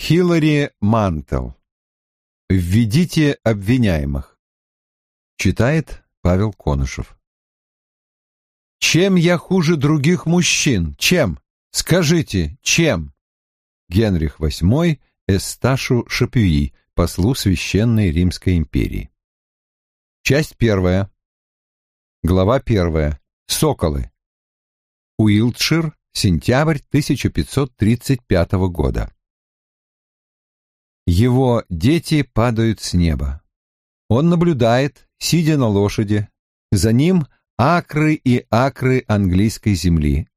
Хиллари Мантел. Введите обвиняемых. Читает Павел Конышев. Чем я хуже других мужчин? Чем? Скажите, чем? Генрих VIII Эсташу Шапюи, послу Священной Римской империи. Часть первая. Глава первая. Соколы. Уилтшир, сентябрь 1535 года. Его дети падают с неба. Он наблюдает, сидя на лошади. За ним акры и акры английской земли.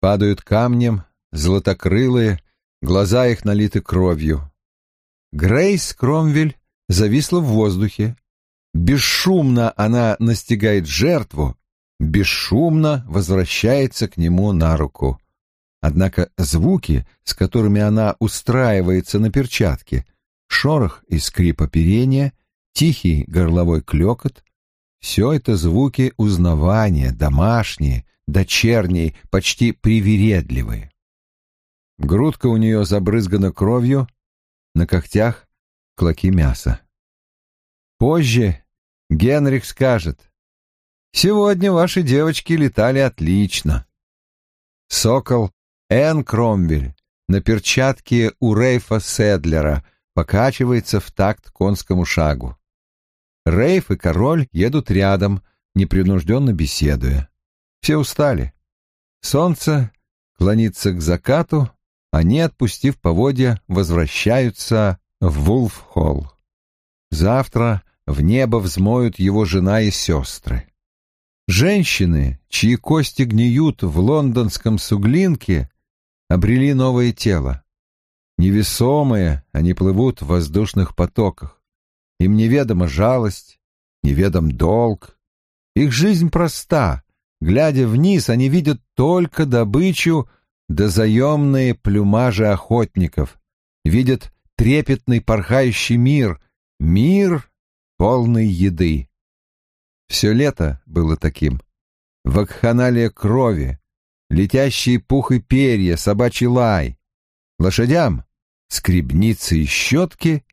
Падают камнем, золотокрылые, глаза их налиты кровью. Грейс Кромвель зависла в воздухе. Бесшумно она настигает жертву, бесшумно возвращается к нему на руку. Однако звуки, с которыми она устраивается на перчатке, шорох и скрип оперения, тихий горловой клекот, все это звуки узнавания, домашние, дочерние, почти привередливые. Грудка у нее забрызгана кровью, на когтях клоки мяса. Позже Генрих скажет, «Сегодня ваши девочки летали отлично». Сокол Энн Кромвель на перчатке у Рейфа Седлера покачивается в такт конскому шагу. Рейф и король едут рядом, непринужденно беседуя. Все устали. Солнце клонится к закату, они, отпустив поводья, возвращаются в Вулфхолл. Завтра в небо взмоют его жена и сестры. Женщины, чьи кости гниют в лондонском суглинке, обрели новое тело. Невесомые они плывут в воздушных потоках. Им неведома жалость, неведом долг. Их жизнь проста. Глядя вниз, они видят только добычу да заемные плюмажи охотников. Видят трепетный порхающий мир, мир полный еды. Все лето было таким. Вакханалия крови, летящие пух и перья, собачий лай. Лошадям — скребницы и щетки,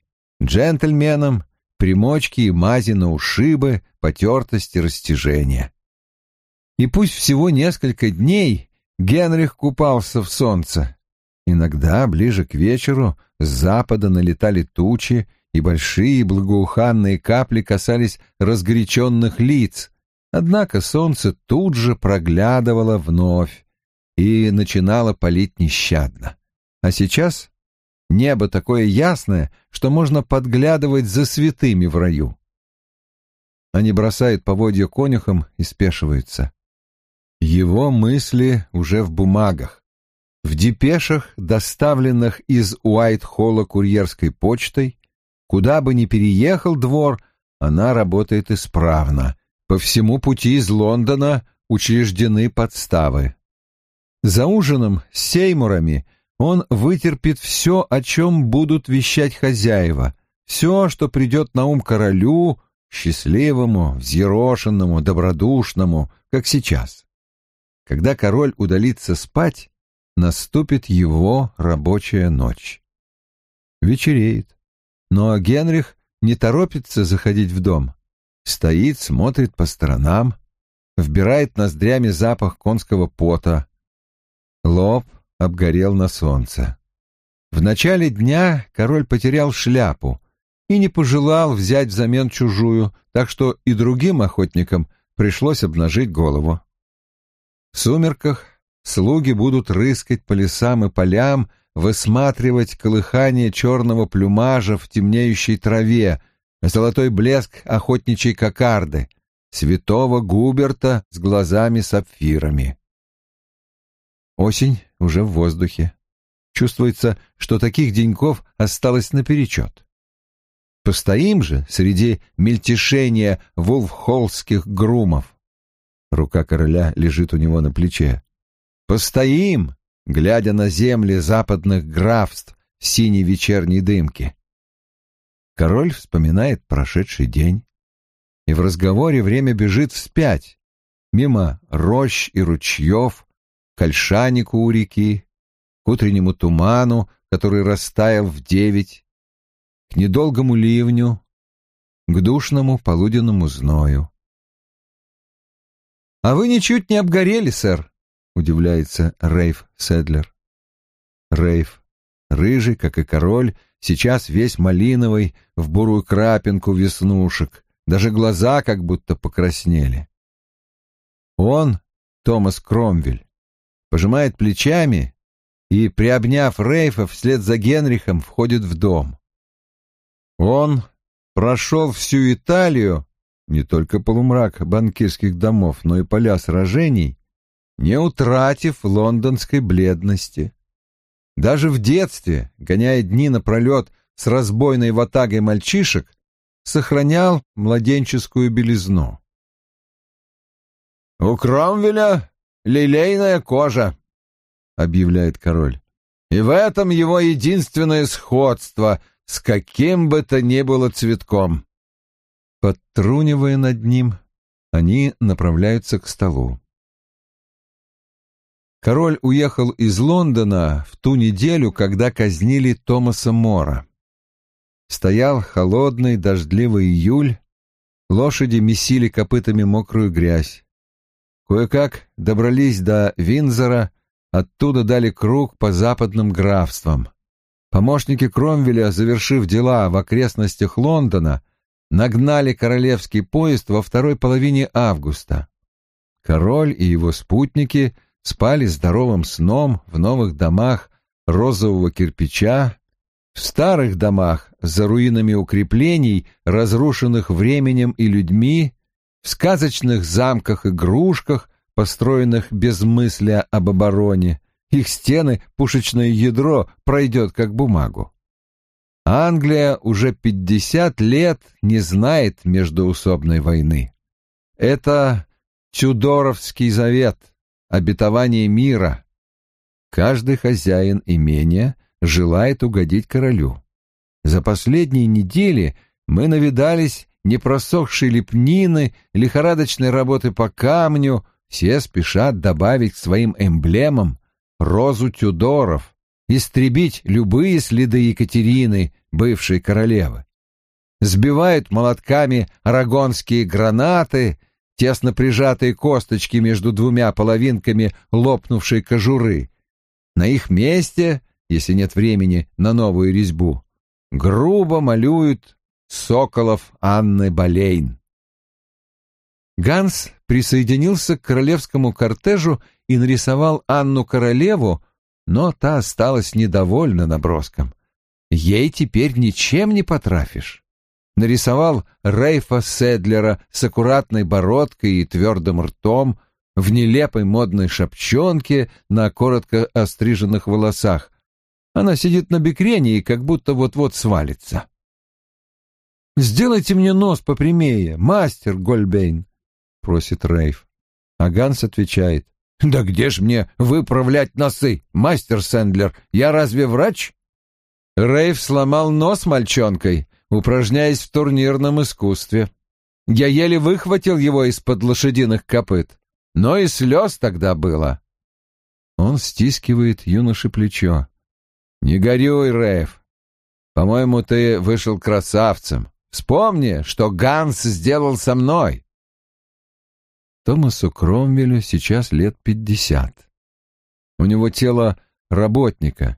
джентльменам — примочки и мази на ушибы, потертости, растяжения. И пусть всего несколько дней Генрих купался в солнце. Иногда, ближе к вечеру, с запада налетали тучи, и большие благоуханные капли касались разгоряченных лиц. Однако солнце тут же проглядывало вновь и начинало палить нещадно. А сейчас небо такое ясное, что можно подглядывать за святыми в раю. Они бросают поводья конюхам и спешиваются. Его мысли уже в бумагах. В депешах, доставленных из Уайт-Холла курьерской почтой, куда бы ни переехал двор, она работает исправно. По всему пути из Лондона учреждены подставы. За ужином с Сеймурами он вытерпит все, о чем будут вещать хозяева, все, что придет на ум королю, счастливому, взъерошенному, добродушному, как сейчас. Когда король удалится спать, наступит его рабочая ночь. Вечереет. Но Генрих не торопится заходить в дом. Стоит, смотрит по сторонам, вбирает ноздрями запах конского пота. Лоб обгорел на солнце. В начале дня король потерял шляпу и не пожелал взять взамен чужую, так что и другим охотникам пришлось обнажить голову. В сумерках слуги будут рыскать по лесам и полям, высматривать колыхание черного плюмажа в темнеющей траве, золотой блеск охотничьей кокарды, святого Губерта с глазами-сапфирами. Осень уже в воздухе. Чувствуется, что таких деньков осталось наперечет. Постоим же среди мельтешения вулфхоллских грумов. Рука короля лежит у него на плече. «Постоим, глядя на земли западных графств в синей вечерней дымке». Король вспоминает прошедший день, и в разговоре время бежит вспять, мимо рощ и ручьев, к ольшанику у реки, к утреннему туману, который растаял в девять, к недолгому ливню, к душному полуденному зною. «А вы ничуть не обгорели, сэр», — удивляется Рейф Седлер. Рейф, рыжий, как и король, сейчас весь малиновый, в бурую крапинку веснушек, даже глаза как будто покраснели. Он, Томас Кромвель, пожимает плечами и, приобняв Рейфа вслед за Генрихом, входит в дом. Он прошел всю Италию, не только полумрак банкирских домов, но и поля сражений, не утратив лондонской бледности. Даже в детстве, гоняя дни напролет с разбойной ватагой мальчишек, сохранял младенческую белизну. «У Кромвеля лилейная кожа», — объявляет король. «И в этом его единственное сходство с каким бы то ни было цветком». Подтрунивая над ним, они направляются к столу. Король уехал из Лондона в ту неделю, когда казнили Томаса Мора. Стоял холодный дождливый июль, лошади месили копытами мокрую грязь. Кое-как добрались до Винзора, оттуда дали круг по западным графствам. Помощники Кромвеля, завершив дела в окрестностях Лондона, нагнали королевский поезд во второй половине августа. Король и его спутники спали здоровым сном в новых домах розового кирпича, в старых домах за руинами укреплений, разрушенных временем и людьми, в сказочных замках-игрушках, построенных без мысли об обороне, их стены пушечное ядро пройдет как бумагу. Англия уже пятьдесят лет не знает междоусобной войны. Это Тюдоровский завет, обетование мира. Каждый хозяин имения желает угодить королю. За последние недели мы навидались непросохшей лепнины, лихорадочной работы по камню, все спешат добавить к своим эмблемам розу Тюдоров, истребить любые следы Екатерины, бывшей королевы. Сбивают молотками арагонские гранаты, тесно прижатые косточки между двумя половинками лопнувшей кожуры. На их месте, если нет времени на новую резьбу, грубо малюют соколов Анны Болейн. Ганс присоединился к королевскому кортежу и нарисовал Анну Королеву, но та осталась недовольна наброском. Ей теперь ничем не потрафишь. Нарисовал Рейфа Седлера с аккуратной бородкой и твердым ртом, в нелепой модной шапчонке на коротко остриженных волосах. Она сидит на бекрене и как будто вот-вот свалится. «Сделайте мне нос попрямее, мастер Гольбейн», — просит Рейф. А Ганс отвечает. «Да где ж мне выправлять носы, мастер Сэндлер? Я разве врач?» Рейф сломал нос мальчонкой, упражняясь в турнирном искусстве. Я еле выхватил его из-под лошадиных копыт, но и слез тогда было. Он стискивает юноше плечо. «Не горюй, Рейф. По-моему, ты вышел красавцем. Вспомни, что Ганс сделал со мной. Томасу Кромвелю сейчас лет пятьдесят. У него тело работника,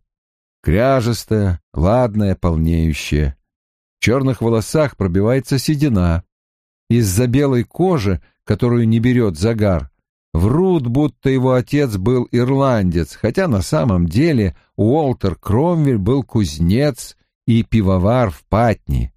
кряжестое, ладное, полнеющее. В черных волосах пробивается седина. Из-за белой кожи, которую не берет загар, врут, будто его отец был ирландец, хотя на самом деле Уолтер Кромвель был кузнец и пивовар в Патни.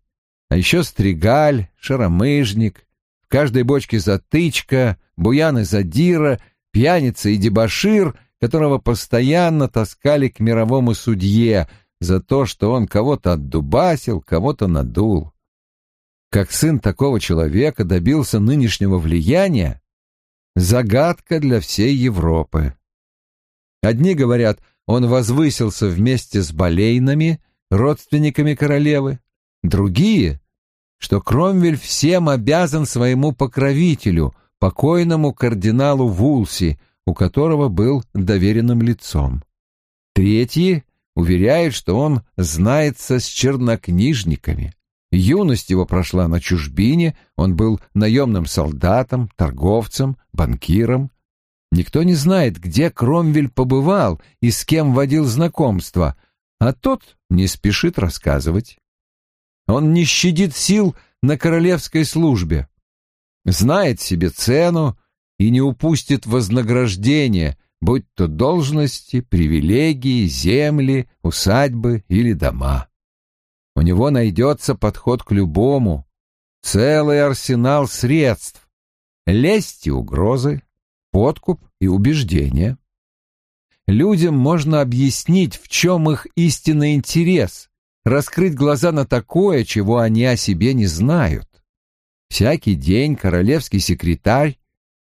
А еще стригаль, шаромыжник, в каждой бочке затычка, буян и задира, пьяница и дебошир, которого постоянно таскали к мировому судье за то, что он кого-то отдубасил, кого-то надул. Как сын такого человека добился нынешнего влияния, загадка для всей Европы. Одни говорят, он возвысился вместе с болейнами, родственниками королевы, Другие, что Кромвель всем обязан своему покровителю, покойному кардиналу Вулси, у которого был доверенным лицом. Третьи уверяет, что он знается с чернокнижниками. Юность его прошла на чужбине, он был наемным солдатом, торговцем, банкиром. Никто не знает, где Кромвель побывал и с кем водил знакомство, а тот не спешит рассказывать. Он не щадит сил на королевской службе, знает себе цену и не упустит вознаграждение, будь то должности, привилегии, земли, усадьбы или дома. У него найдется подход к любому, целый арсенал средств, лесть и угрозы, подкуп и убеждения. Людям можно объяснить, в чем их истинный интерес, раскрыть глаза на такое, чего они о себе не знают. Всякий день королевский секретарь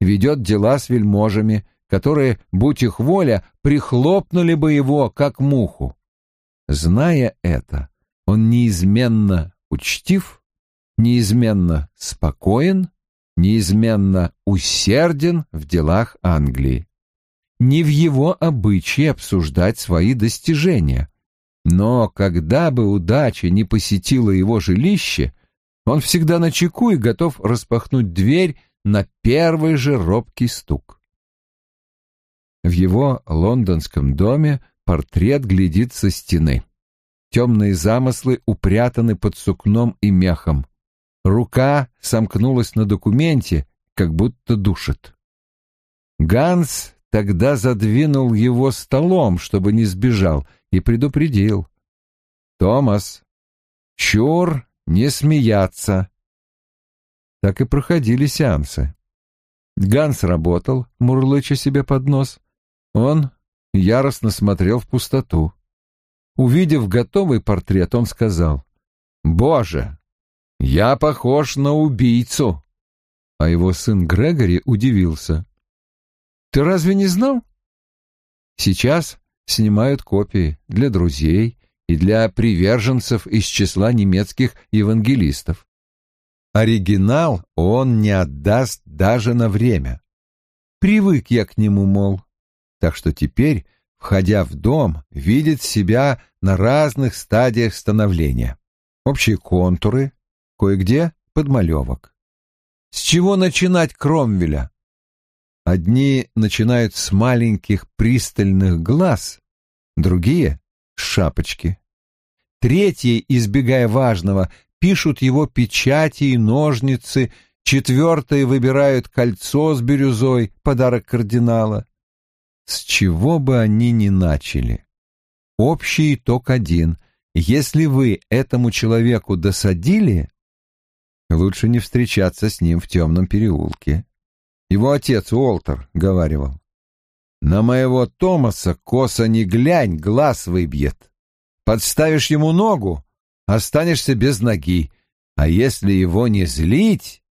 ведет дела с вельможами, которые, будь их воля, прихлопнули бы его, как муху. Зная это, он неизменно учтив, неизменно спокоен, неизменно усерден в делах Англии. Не в его обычае обсуждать свои достижения. Но когда бы удача не посетила его жилище, он всегда на чеку и готов распахнуть дверь на первый же робкий стук. В его лондонском доме портрет глядит со стены. Темные замыслы упрятаны под сукном и мехом. Рука сомкнулась на документе, как будто душит. Ганс тогда задвинул его столом, чтобы не сбежал, и предупредил. «Томас, чур не смеяться!» Так и проходили сеансы. Ганс работал, мурлыча себе под нос. Он яростно смотрел в пустоту. Увидев готовый портрет, он сказал, «Боже, я похож на убийцу!» А его сын Грегори удивился. «Ты разве не знал?» Сейчас снимают копии для друзей и для приверженцев из числа немецких евангелистов. Оригинал он не отдаст даже на время. Привык я к нему, мол. Так что теперь входя в дом, видит себя на разных стадиях становления. Общие контуры, кое-где подмалевок. С чего начинать Кромвеля? Одни начинают с маленьких пристальных глаз, другие — с шапочки. Третьи, избегая важного, пишут его печати и ножницы, четвертые выбирают кольцо с бирюзой, подарок кардинала. С чего бы они ни начали. Общий итог один. Если вы этому человеку досадили, лучше не встречаться с ним в темном переулке. Его отец Уолтер говаривал. «На моего Томаса косо не глянь, глаз выбьет. Подставишь ему ногу, останешься без ноги, а если его не злить,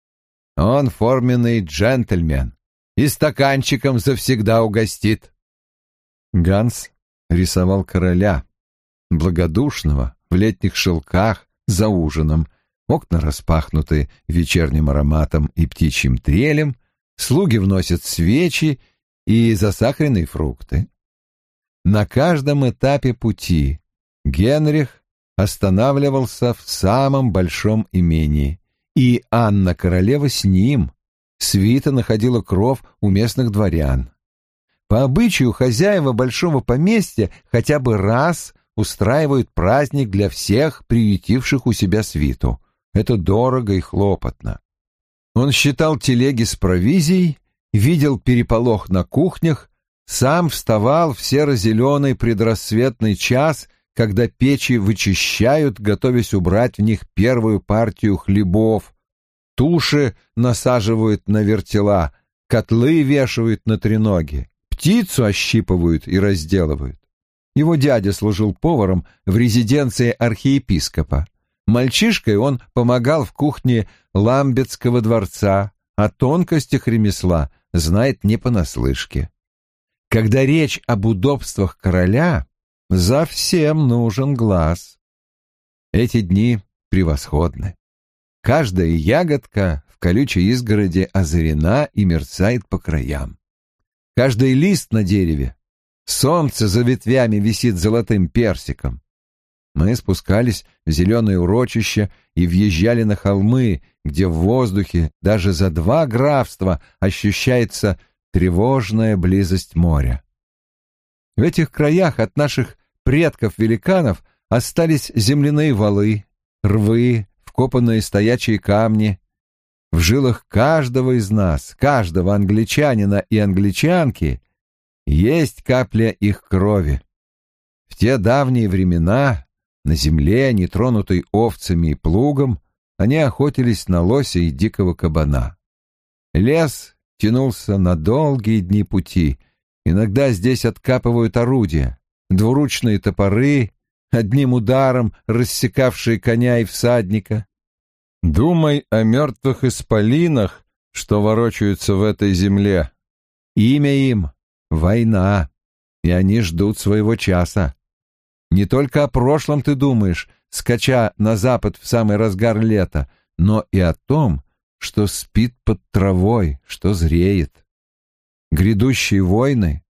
он форменный джентльмен и стаканчиком завсегда угостит. Ганс рисовал короля, благодушного, в летних шелках, за ужином, окна распахнуты вечерним ароматом и птичьим трелем, слуги вносят свечи и засахаренные фрукты. На каждом этапе пути Генрих останавливался в самом большом имении, и Анна Королева с ним, свита находила кров у местных дворян. По обычаю хозяева большого поместья хотя бы раз устраивают праздник для всех приютивших у себя свиту. Это дорого и хлопотно. Он считал телеги с провизией, видел переполох на кухнях, сам вставал в серо-зеленый предрассветный час, когда печи вычищают, готовясь убрать в них первую партию хлебов, Туши насаживают на вертела, котлы вешают на треноги, птицу ощипывают и разделывают. Его дядя служил поваром в резиденции архиепископа. Мальчишкой он помогал в кухне Ламбетского дворца, о тонкостях ремесла знает не понаслышке. Когда речь об удобствах короля, за всем нужен глаз. Эти дни превосходны. Каждая ягодка в колючей изгороди озарена и мерцает по краям. Каждый лист на дереве Солнце за ветвями висит золотым персиком. Мы спускались в зеленое урочище и въезжали на холмы, где в воздухе даже за два графства ощущается тревожная близость моря. В этих краях от наших предков-великанов остались земляные валы, рвы, вкопанные стоячие камни. В жилах каждого из нас, каждого англичанина и англичанки есть капля их крови. В те давние времена на земле, нетронутой овцами и плугом, они охотились на лося и дикого кабана. Лес тянулся на долгие дни пути. Иногда здесь откапывают орудия, двуручные топоры, одним ударом рассекавшие коня и всадника. Думай о мертвых исполинах, что ворочаются в этой земле. Имя им — война, и они ждут своего часа. Не только о прошлом ты думаешь, скача на запад в самый разгар лета, но и о том, что спит под травой, что зреет. Грядущие войны,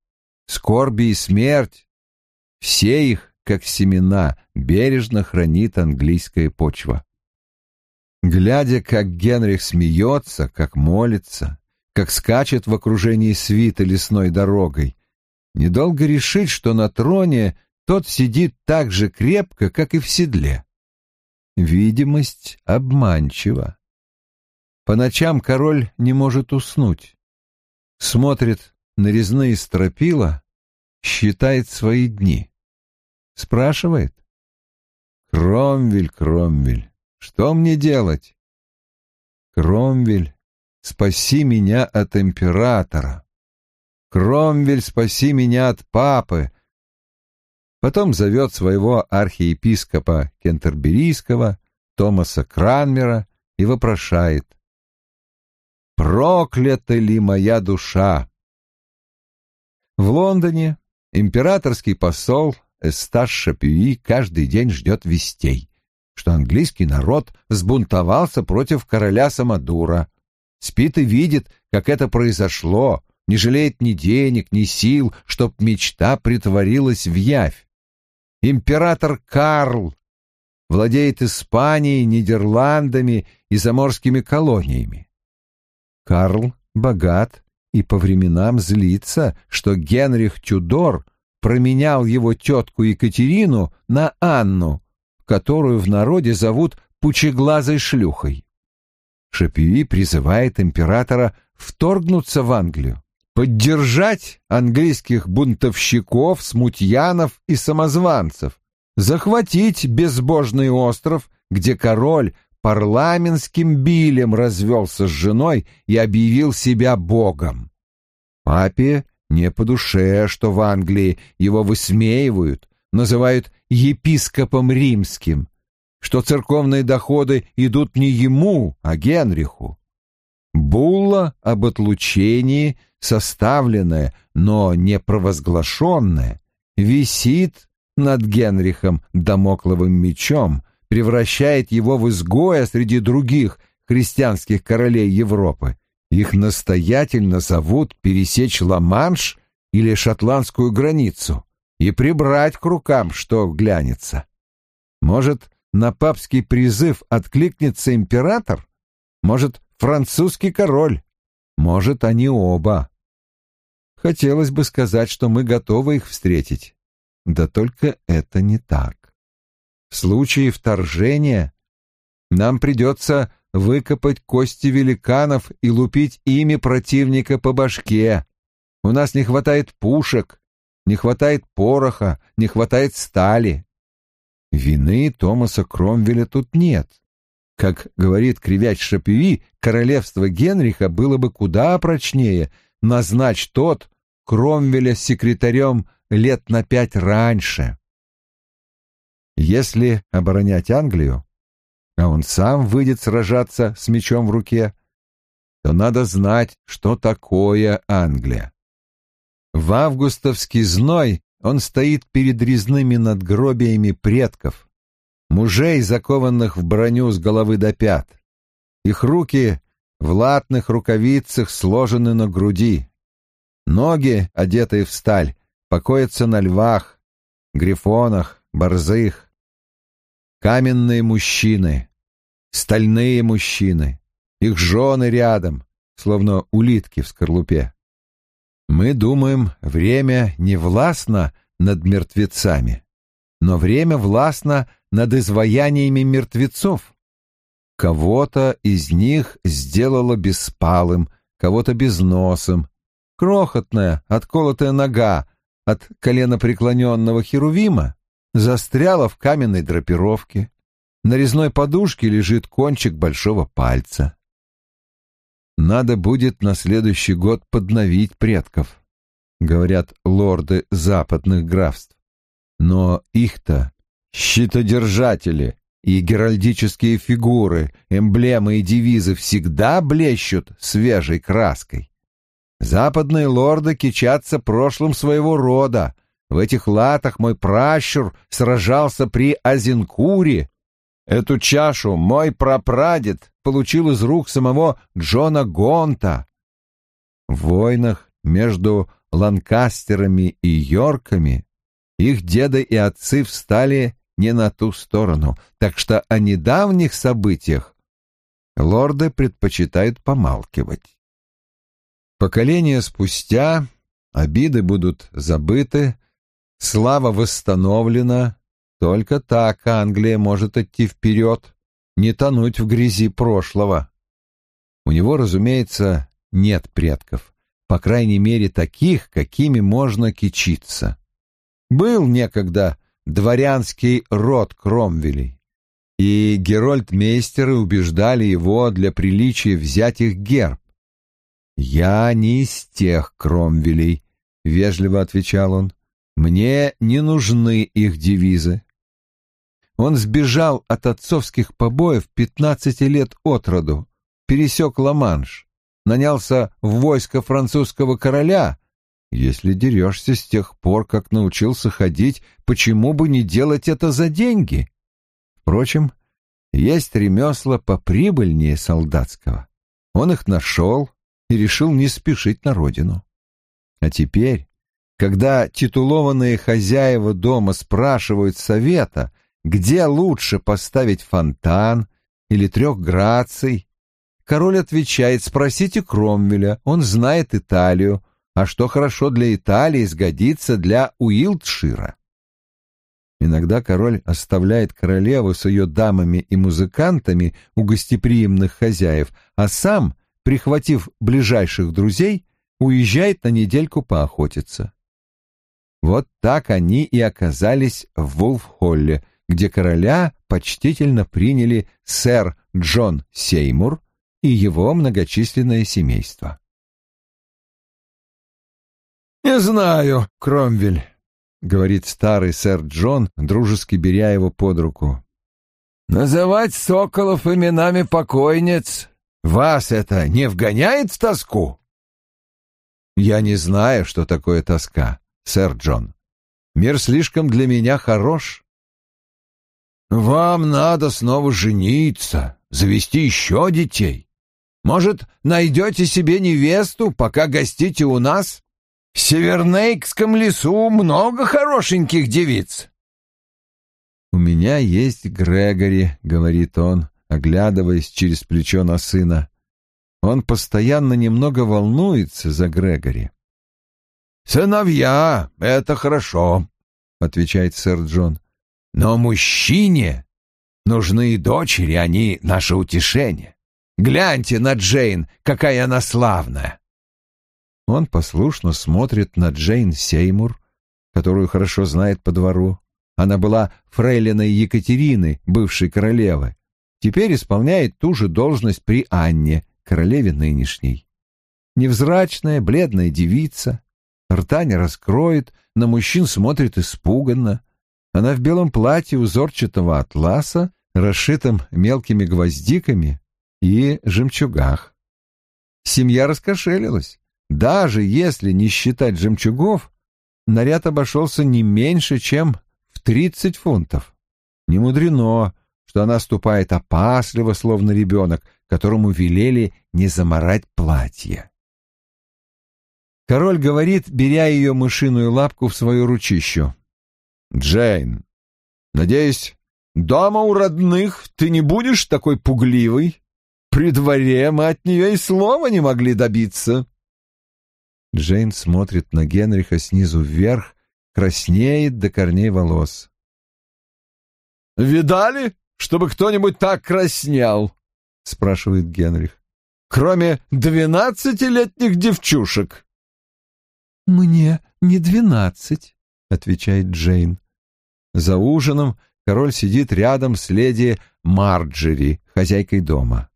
скорби и смерть — все их, как семена, бережно хранит английская почва. Глядя, как Генрих смеется, как молится, как скачет в окружении свита лесной дорогой, недолго решить, что на троне тот сидит так же крепко, как и в седле. Видимость обманчива. По ночам король не может уснуть. Смотрит на резные стропила, считает свои дни. Спрашивает. «Кромвель, Кромвель, что мне делать?» «Кромвель, спаси меня от императора!» «Кромвель, спаси меня от папы!» Потом зовет своего архиепископа Кентерберийского, Томаса Кранмера, и вопрошает. «Проклята ли моя душа?» В Лондоне императорский посол Эсташ Шапюи каждый день ждет вестей, что английский народ взбунтовался против короля Самодура. Спит и видит, как это произошло, не жалеет ни денег, ни сил, чтоб мечта притворилась в явь. Император Карл владеет Испанией, Нидерландами и заморскими колониями. Карл богат и по временам злится, что Генрих Тюдор променял его тетку Екатерину на Анну, которую в народе зовут пучеглазой шлюхой. Шапюи призывает императора вторгнуться в Англию поддержать английских бунтовщиков, смутьянов и самозванцев, захватить безбожный остров, где король парламентским билем развелся с женой и объявил себя богом. Папе не по душе, что в Англии его высмеивают, называют епископом римским, что церковные доходы идут не ему, а Генриху. Булла об отлучении составленное, но не провозглашенное, висит над Генрихом домокловым мечом, превращает его в изгоя среди других христианских королей Европы. Их настоятельно зовут пересечь Ла-Манш или шотландскую границу и прибрать к рукам, что глянется. Может, на папский призыв откликнется император? Может, французский король? Может, они оба. Хотелось бы сказать, что мы готовы их встретить. Да только это не так. В случае вторжения нам придется выкопать кости великанов и лупить ими противника по башке. У нас не хватает пушек, не хватает пороха, не хватает стали. Вины Томаса Кромвеля тут нет. Как говорит кривяч Шапюи, королевство Генриха было бы куда прочнее, назначь тот Кромвеля секретарем лет на пять раньше. Если оборонять Англию, а он сам выйдет сражаться с мечом в руке, то надо знать, что такое Англия. В августовский зной он стоит перед резными надгробиями предков, мужей, закованных в броню с головы до пят. Их руки в латных рукавицах сложены на груди. Ноги, одетые в сталь, покоятся на львах, грифонах, борзых. Каменные мужчины, стальные мужчины, их жены рядом, словно улитки в скорлупе. Мы думаем, время не властно над мертвецами, но время властно над изваяниями мертвецов. Кого-то из них сделало беспалым, кого-то безносым. Крохотная, отколотая нога от колена преклоненного херувима застряла в каменной драпировке. На резной подушке лежит кончик большого пальца. Надо будет на следующий год подновить предков, говорят лорды западных графств. Но их-то щитодержатели и геральдические фигуры, эмблемы и девизы всегда блещут свежей краской. Западные лорды кичатся прошлым своего рода. В этих латах мой пращур сражался при Азинкуре. Эту чашу мой прапрадед получил из рук самого Джона Гонта. В войнах между Ланкастерами и Йорками их деды и отцы встали не на ту сторону, так что о недавних событиях лорды предпочитают помалкивать. Поколения спустя обиды будут забыты, слава восстановлена, только так Англия может идти вперед, не тонуть в грязи прошлого. У него, разумеется, нет предков, по крайней мере таких, какими можно кичиться. Был некогда дворянский род Кромвелей, и Герольдмейстеры убеждали его для приличия взять их герб. «Я не из тех Кромвелей», — вежливо отвечал он. «Мне не нужны их девизы. Он сбежал от отцовских побоев пятнадцати лет от роду, пересек Ла-Манш, нанялся в войско французского короля. Если дерешься с тех пор, как научился ходить, почему бы не делать это за деньги? Впрочем, есть ремесла поприбыльнее солдатского. Он их нашел и решил не спешить на родину. А теперь, когда титулованные хозяева дома спрашивают совета — где лучше поставить фонтан или трех граций. Король отвечает, спросите Кромвеля, он знает Италию, а что хорошо для Италии сгодится для Уилтшира. Иногда король оставляет королеву с ее дамами и музыкантами у гостеприимных хозяев, а сам, прихватив ближайших друзей, уезжает на недельку поохотиться. Вот так они и оказались в Вулфхолле, где короля почтительно приняли сэр Джон Сеймур и его многочисленное семейство. «Не знаю, Кромвель», — говорит старый сэр Джон, дружески беря его под руку. «Называть соколов именами покойниц вас это не вгоняет в тоску?» «Я не знаю, что такое тоска, сэр Джон. Мир слишком для меня хорош. Вам надо снова жениться, завести еще детей. Может, найдете себе невесту, пока гостите у нас? В Севернейкском лесу много хорошеньких девиц. «У меня есть Грегори», — говорит он, оглядываясь через плечо на сына. Он постоянно немного волнуется за Грегори. «Сыновья — это хорошо», — отвечает сэр Джон. Но мужчине нужны и дочери, они наше утешение. Гляньте на Джейн, какая она славная. Он послушно смотрит на Джейн Сеймур, которую хорошо знает по двору. Она была фрейлиной Екатерины, бывшей королевы. Теперь исполняет ту же должность при Анне, королеве нынешней. Невзрачная, бледная девица, рта не раскроет, на мужчин смотрит испуганно, она в белом платье узорчатого атласа, расшитом мелкими гвоздиками и жемчугах. Семья раскошелилась. Даже если не считать жемчугов, наряд обошелся не меньше, чем в тридцать фунтов. Не мудрено, что она ступает опасливо, словно ребенок, которому велели не заморать платье. Король говорит, беря ее мышиную лапку в свою ручищу. «Джейн, надеюсь, дома у родных ты не будешь такой пугливой? При дворе мы от нее и слова не могли добиться». Джейн смотрит на Генриха снизу вверх, краснеет до корней волос. «Видали, чтобы кто-нибудь так краснел?» — спрашивает Генрих. «Кроме двенадцатилетних девчушек». «Мне не двенадцать», — отвечает Джейн. За ужином король сидит рядом с леди Марджери, хозяйкой дома.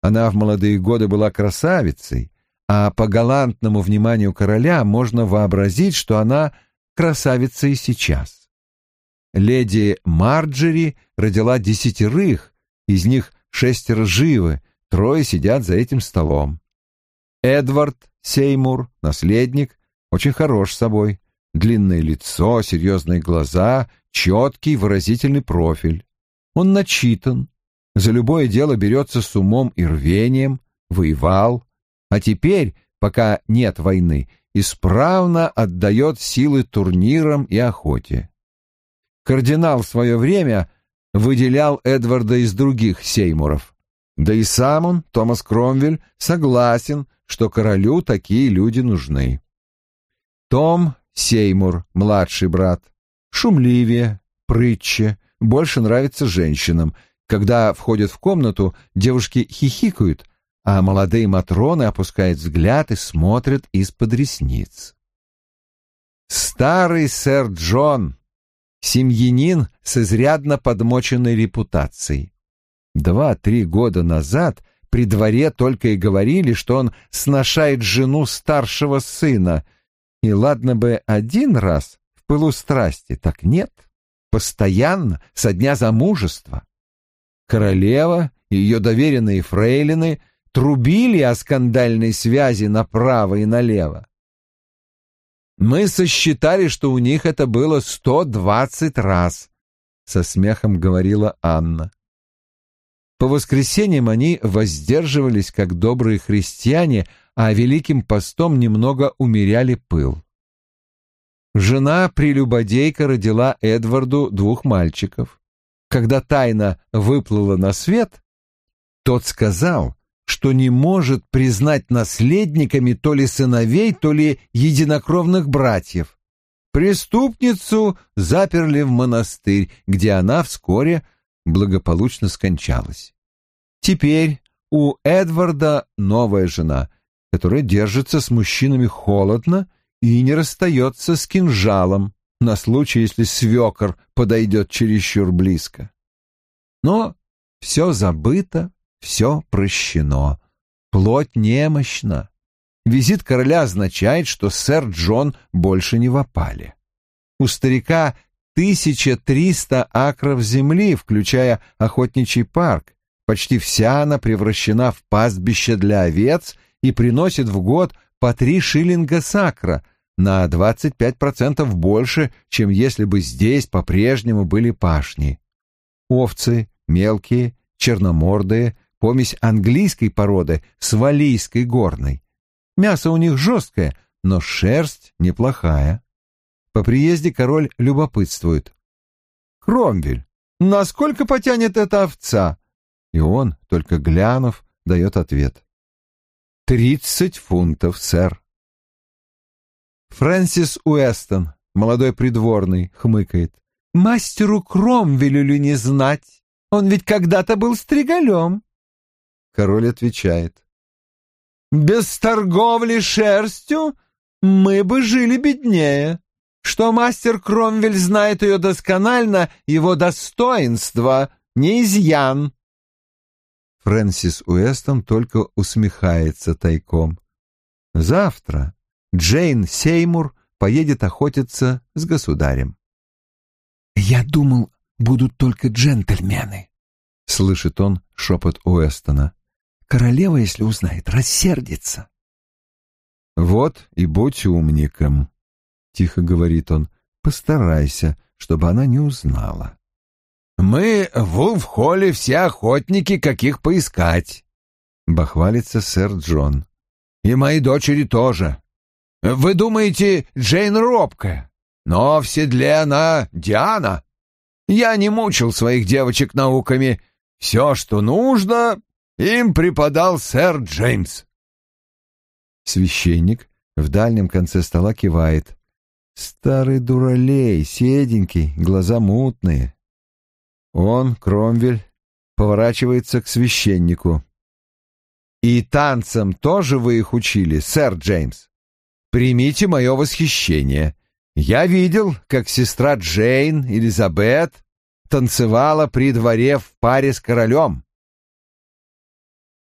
Она в молодые годы была красавицей, а по галантному вниманию короля можно вообразить, что она красавица и сейчас. Леди Марджери родила десятерых, из них шестеро живы, трое сидят за этим столом. Эдвард Сеймур, наследник, очень хорош собой. Длинное лицо, серьезные глаза, четкий выразительный профиль. Он начитан, за любое дело берется с умом и рвением, воевал, а теперь, пока нет войны, исправно отдает силы турнирам и охоте. Кардинал в свое время выделял Эдварда из других сеймуров. Да и сам он, Томас Кромвель, согласен, что королю такие люди нужны. Том Сеймур, младший брат, шумливее, прытче, больше нравится женщинам. Когда входят в комнату, девушки хихикают, а молодые матроны опускают взгляд и смотрят из-под ресниц. Старый сэр Джон, семьянин с изрядно подмоченной репутацией. Два-три года назад при дворе только и говорили, что он сношает жену старшего сына, и ладно бы один раз в пылу страсти, так нет, постоянно, со дня замужества. Королева и ее доверенные фрейлины трубили о скандальной связи направо и налево. Мы сосчитали, что у них это было сто двадцать раз, — со смехом говорила Анна. По воскресеньям они воздерживались, как добрые христиане, а великим постом немного умеряли пыл. Жена прелюбодейка родила Эдварду двух мальчиков. Когда тайна выплыла на свет, тот сказал, что не может признать наследниками то ли сыновей, то ли единокровных братьев. Преступницу заперли в монастырь, где она вскоре благополучно скончалась. Теперь у Эдварда новая жена, которая держится с мужчинами холодно и не расстается с кинжалом на случай, если свекор подойдет чересчур близко. Но все забыто, все прощено. Плоть немощна. Визит короля означает, что сэр Джон больше не в опале. У старика 1300 акров земли, включая охотничий парк. Почти вся она превращена в пастбище для овец и приносит в год по три шиллинга сакра, на 25% больше, чем если бы здесь по-прежнему были пашни. Овцы, мелкие, черномордые, помесь английской породы с валийской горной. Мясо у них жесткое, но шерсть неплохая. По приезде король любопытствует. «Кромвель, насколько потянет эта овца?» И он, только глянув, дает ответ. «Тридцать фунтов, сэр». Фрэнсис Уэстон, молодой придворный, хмыкает. «Мастеру Кромвелю ли не знать? Он ведь когда-то был стригалем». Король отвечает. «Без торговли шерстью мы бы жили беднее. Что мастер Кромвель знает ее досконально, его достоинство, не изъян». Фрэнсис Уэстон только усмехается тайком. «Завтра Джейн Сеймур поедет охотиться с государем». «Я думал, будут только джентльмены», — слышит он шепот Уэстона. Королева, если узнает, рассердится. «Вот и будь умником», — тихо говорит он. «Постарайся, чтобы она не узнала». «Мы в Улфхолле все охотники, каких поискать», — бахвалится сэр Джон. «И мои дочери тоже. Вы думаете, Джейн робкая, но в седле она Диана. Я не мучил своих девочек науками. Все, что нужно, им преподал сэр Джеймс. Священник в дальнем конце стола кивает. Старый дуралей, седенький, глаза мутные. Он, Кромвель, поворачивается к священнику. «И танцам тоже вы их учили, сэр Джеймс? Примите мое восхищение. Я видел, как сестра Джейн, Элизабет, танцевала при дворе в паре с королем.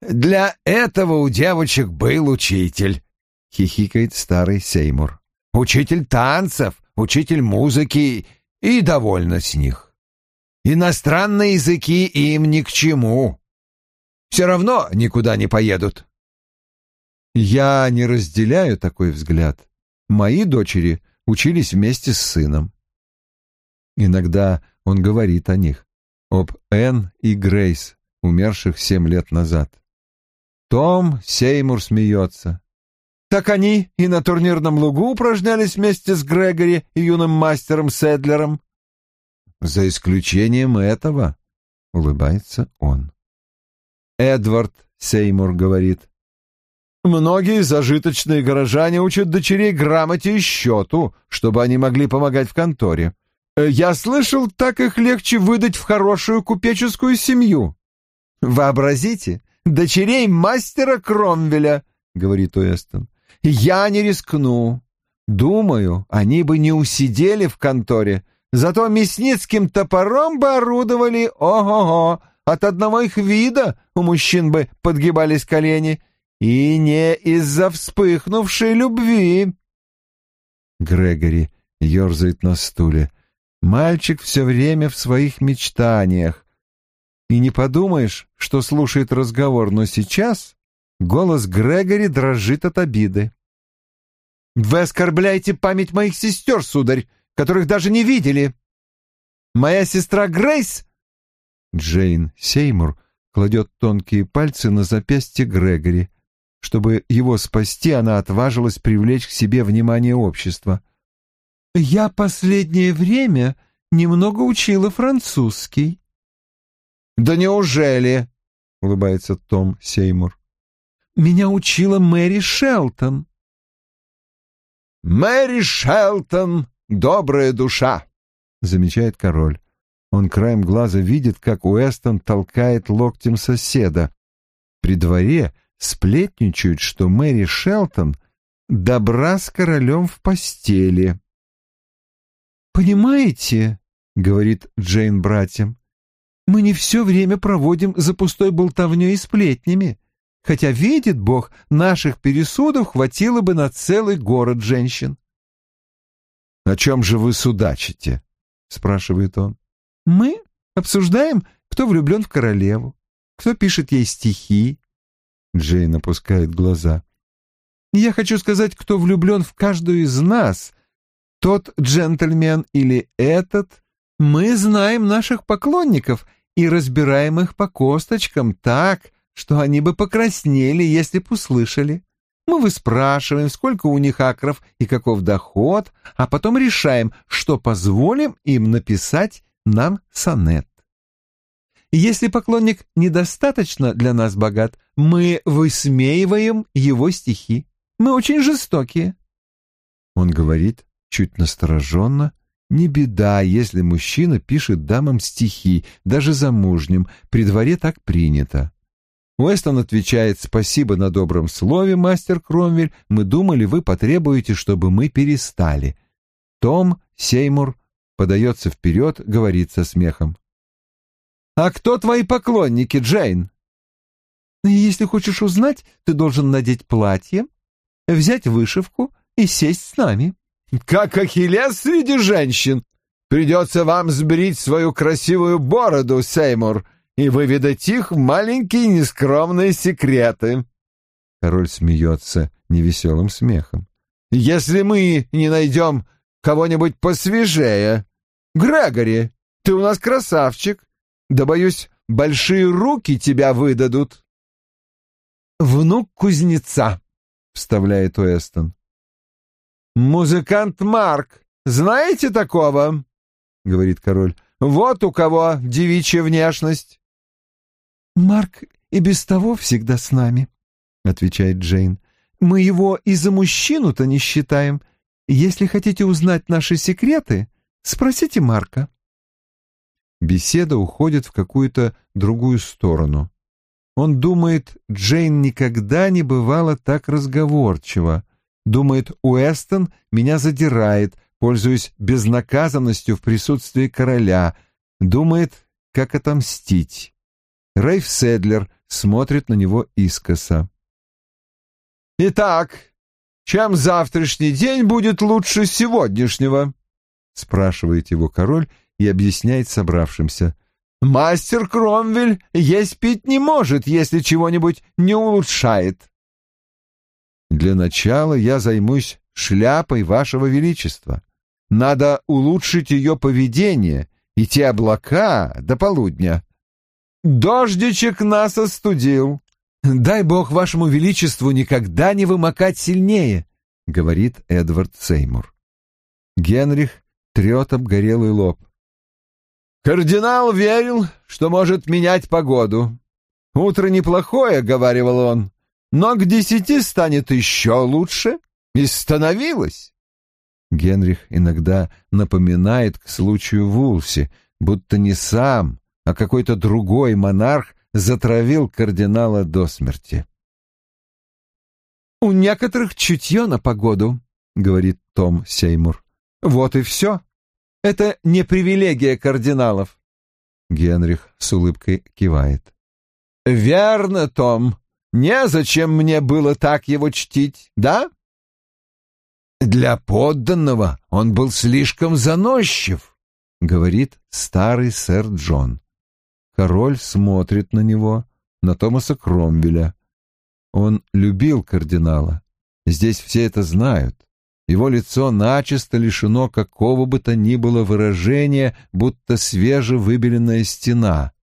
«Для этого у девочек был учитель», — хихикает старый Сеймур. «Учитель танцев, учитель музыки, и довольно с них. Иностранные языки им ни к чему. Все равно никуда не поедут». Я не разделяю такой взгляд. Мои дочери учились вместе с сыном. Иногда он говорит о них, об Энн и Грейс, умерших семь лет назад. Том Сеймур смеется. Так они и на турнирном лугу упражнялись вместе с Грегори и юным мастером Седлером. За исключением этого, улыбается он. Эдвард Сеймур говорит. Многие зажиточные горожане учат дочерей грамоте и счету, чтобы они могли помогать в конторе. Я слышал, так их легче выдать в хорошую купеческую семью. Вообразите, дочерей мастера Кромвеля, — говорит Уэстон. Я не рискну. Думаю, они бы не усидели в конторе, зато мясницким топором бы орудовали, ого-го, от одного их вида у мужчин бы подгибались колени, и не из-за вспыхнувшей любви. Грегори ерзает на стуле. Мальчик все время в своих мечтаниях, и не подумаешь, что слушает разговор, но сейчас голос Грегори дрожит от обиды. «Вы оскорбляете память моих сестер, сударь, которых даже не видели. Моя сестра Грейс...» Джейн Сеймур кладет тонкие пальцы на запястье Грегори. Чтобы его спасти, она отважилась привлечь к себе внимание общества. «Я последнее время немного учила французский», «Да неужели?» — улыбается Том Сеймур. «Меня учила Мэри Шелтон». «Мэри Шелтон — добрая душа», — замечает король. Он краем глаза видит, как Уэстон толкает локтем соседа. При дворе сплетничают, что Мэри Шелтон добра с королем в постели. «Понимаете», — говорит Джейн братьям, мы не все время проводим за пустой болтовней и сплетнями, хотя, видит Бог, наших пересудов хватило бы на целый город женщин. — О чем же вы судачите? — спрашивает он. — Мы обсуждаем, кто влюблен в королеву, кто пишет ей стихи. Джейн опускает глаза. — Я хочу сказать, кто влюблен в каждую из нас, тот джентльмен или этот. Мы знаем наших поклонников — и разбираем их по косточкам так, что они бы покраснели, если б услышали. Мы выспрашиваем, сколько у них акров и каков доход, а потом решаем, что позволим им написать нам сонет. Если поклонник недостаточно для нас богат, мы высмеиваем его стихи. Мы очень жестокие. Он говорит чуть настороженно, не беда, если мужчина пишет дамам стихи, даже замужним, при дворе так принято. Уэстон отвечает «Спасибо на добром слове, мастер Кромвель. Мы думали, вы потребуете, чтобы мы перестали». Том Сеймур подается вперед, говорит со смехом. «А кто твои поклонники, Джейн?» «Если хочешь узнать, ты должен надеть платье, взять вышивку и сесть с нами» как Ахиллес среди женщин. Придется вам сбрить свою красивую бороду, Сеймур, и выведать их маленькие нескромные секреты. Король смеется невеселым смехом. Если мы не найдем кого-нибудь посвежее. Грегори, ты у нас красавчик. Да, боюсь, большие руки тебя выдадут. «Внук кузнеца», — вставляет Уэстон. «Музыкант Марк, знаете такого?» — говорит король. «Вот у кого девичья внешность». «Марк и без того всегда с нами», — отвечает Джейн. «Мы его и за мужчину-то не считаем. Если хотите узнать наши секреты, спросите Марка». Беседа уходит в какую-то другую сторону. Он думает, Джейн никогда не бывала так разговорчива. Думает, Уэстон меня задирает, пользуясь безнаказанностью в присутствии короля. Думает, как отомстить. Рейф Седлер смотрит на него искоса. «Итак, чем завтрашний день будет лучше сегодняшнего?» — спрашивает его король и объясняет собравшимся. «Мастер Кромвель есть пить не может, если чего-нибудь не улучшает. Для начала я займусь шляпой вашего величества. Надо улучшить ее поведение и те облака до полудня. Дождичек нас остудил. Дай бог вашему величеству никогда не вымокать сильнее, говорит Эдвард Сеймур. Генрих трет обгорелый лоб. Кардинал верил, что может менять погоду. Утро неплохое, — говаривал он, но к десяти станет еще лучше, и становилось. Генрих иногда напоминает к случаю Вулси, будто не сам, а какой-то другой монарх затравил кардинала до смерти. «У некоторых чутье на погоду», — говорит Том Сеймур. «Вот и все. Это не привилегия кардиналов». Генрих с улыбкой кивает. «Верно, Том. Незачем мне было так его чтить, да? Для подданного он был слишком заносчив, говорит старый сэр Джон. Король смотрит на него, на Томаса Кромвеля. Он любил кардинала. Здесь все это знают. Его лицо начисто лишено какого бы то ни было выражения, будто свежевыбеленная стена.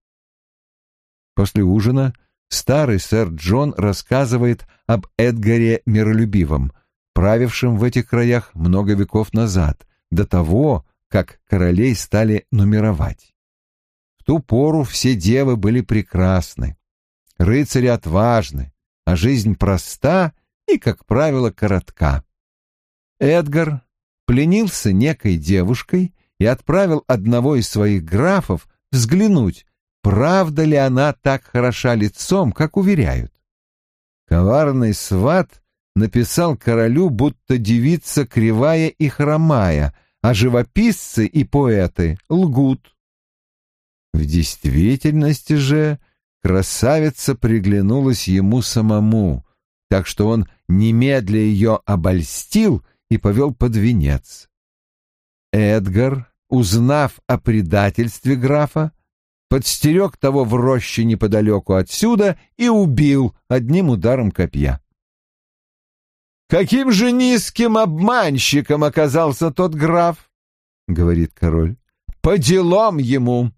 После ужина старый сэр Джон рассказывает об Эдгаре Миролюбивом, правившем в этих краях много веков назад, до того, как королей стали нумеровать. В ту пору все девы были прекрасны, рыцари отважны, а жизнь проста и, как правило, коротка. Эдгар пленился некой девушкой и отправил одного из своих графов взглянуть, правда ли она так хороша лицом, как уверяют. Коварный сват написал королю, будто девица кривая и хромая, а живописцы и поэты лгут. В действительности же красавица приглянулась ему самому, так что он немедля ее обольстил и повел под венец. Эдгар, узнав о предательстве графа, подстерег того в роще неподалеку отсюда и убил одним ударом копья. «Каким же низким обманщиком оказался тот граф!» — говорит король. «По делам ему!»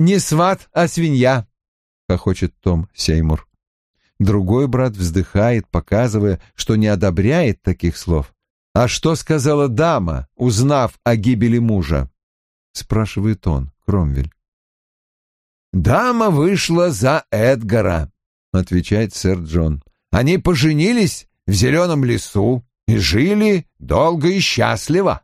«Не сват, а свинья!» — хохочет Том Сеймур. Другой брат вздыхает, показывая, что не одобряет таких слов. «А что сказала дама, узнав о гибели мужа?» Спрашивает он, Кромвель. «Дама вышла за Эдгара», — отвечает сэр Джон. «Они поженились в зеленом лесу и жили долго и счастливо».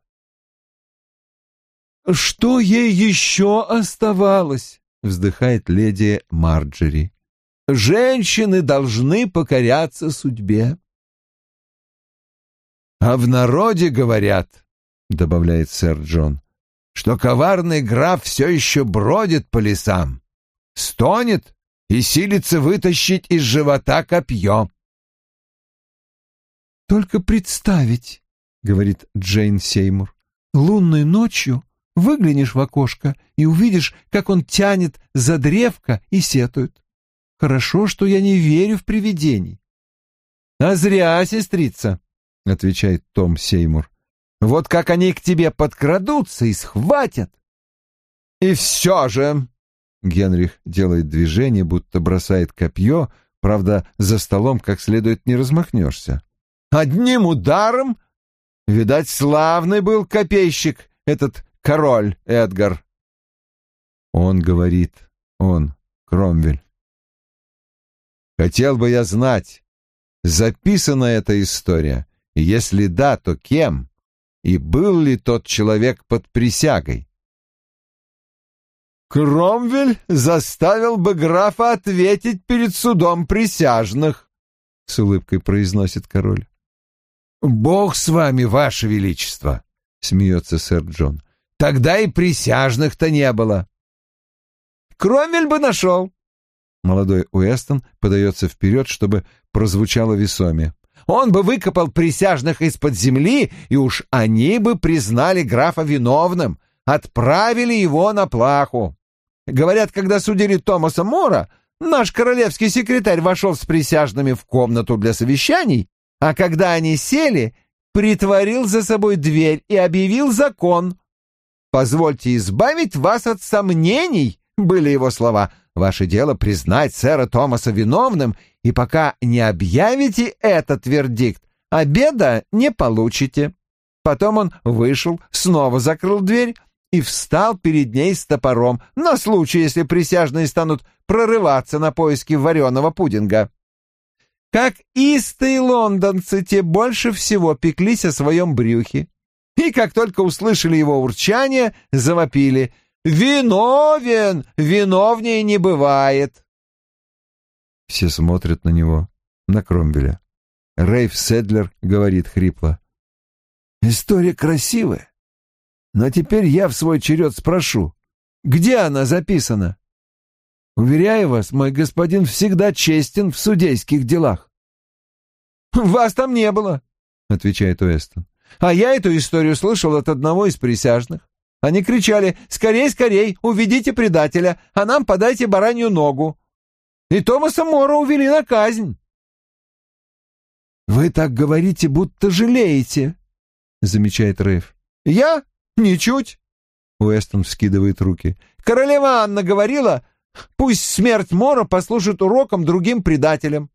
«Что ей еще оставалось?» — вздыхает леди Марджери. «Женщины должны покоряться судьбе». «А в народе говорят», — добавляет сэр Джон, что коварный граф все еще бродит по лесам, стонет и силится вытащить из живота копье. «Только представить», — говорит Джейн Сеймур, — «лунной ночью выглянешь в окошко и увидишь, как он тянет за древко и сетует. Хорошо, что я не верю в привидений». «А зря, сестрица», — отвечает Том Сеймур. Вот как они к тебе подкрадутся и схватят. И все же... Генрих делает движение, будто бросает копье, правда, за столом как следует не размахнешься. Одним ударом? Видать, славный был копейщик этот король Эдгар. Он говорит, он, Кромвель. Хотел бы я знать, записана эта история, если да, то кем, и был ли тот человек под присягой? Кромвель заставил бы графа ответить перед судом присяжных, — с улыбкой произносит король. «Бог с вами, ваше величество!» — смеется сэр Джон. «Тогда и присяжных-то не было». «Кромвель бы нашел!» Молодой Уэстон подается вперед, чтобы прозвучало весоме. «Он бы выкопал присяжных из-под земли, и уж они бы признали графа виновным, отправили его на плаху. Говорят, когда судили Томаса Мора, наш королевский секретарь вошел с присяжными в комнату для совещаний а когда они сели, притворил за собой дверь и объявил закон. «Позвольте избавить вас от сомнений», — были его слова. «Ваше дело признать сэра Томаса виновным, и пока не объявите этот вердикт, обеда не получите». Потом он вышел, снова закрыл дверь и встал перед ней с топором на случай, если присяжные станут прорываться на поиски вареного пудинга. Как истые лондонцы, те больше всего пеклись о своем брюхе. И как только услышали его урчание, завопили «Виновен! Виновнее не бывает!» Все смотрят на него, на Кромвеля. Рейф Седлер говорит хрипло. «История красивая, но теперь я в свой черед спрошу, где она записана?» Уверяю вас, мой господин всегда честен в судейских делах. «Вас там не было», — отвечает Уэстон. «А я эту историю слышал от одного из присяжных. Они кричали «Скорей, скорей, уведите предателя, а нам подайте баранью ногу». И Томаса Мора увели на казнь». «Вы так говорите, будто жалеете», — замечает Рейф. «Я? Ничуть». Уэстон вскидывает руки. «Королева Анна говорила, Пусть смерть Мора послужит уроком другим предателям.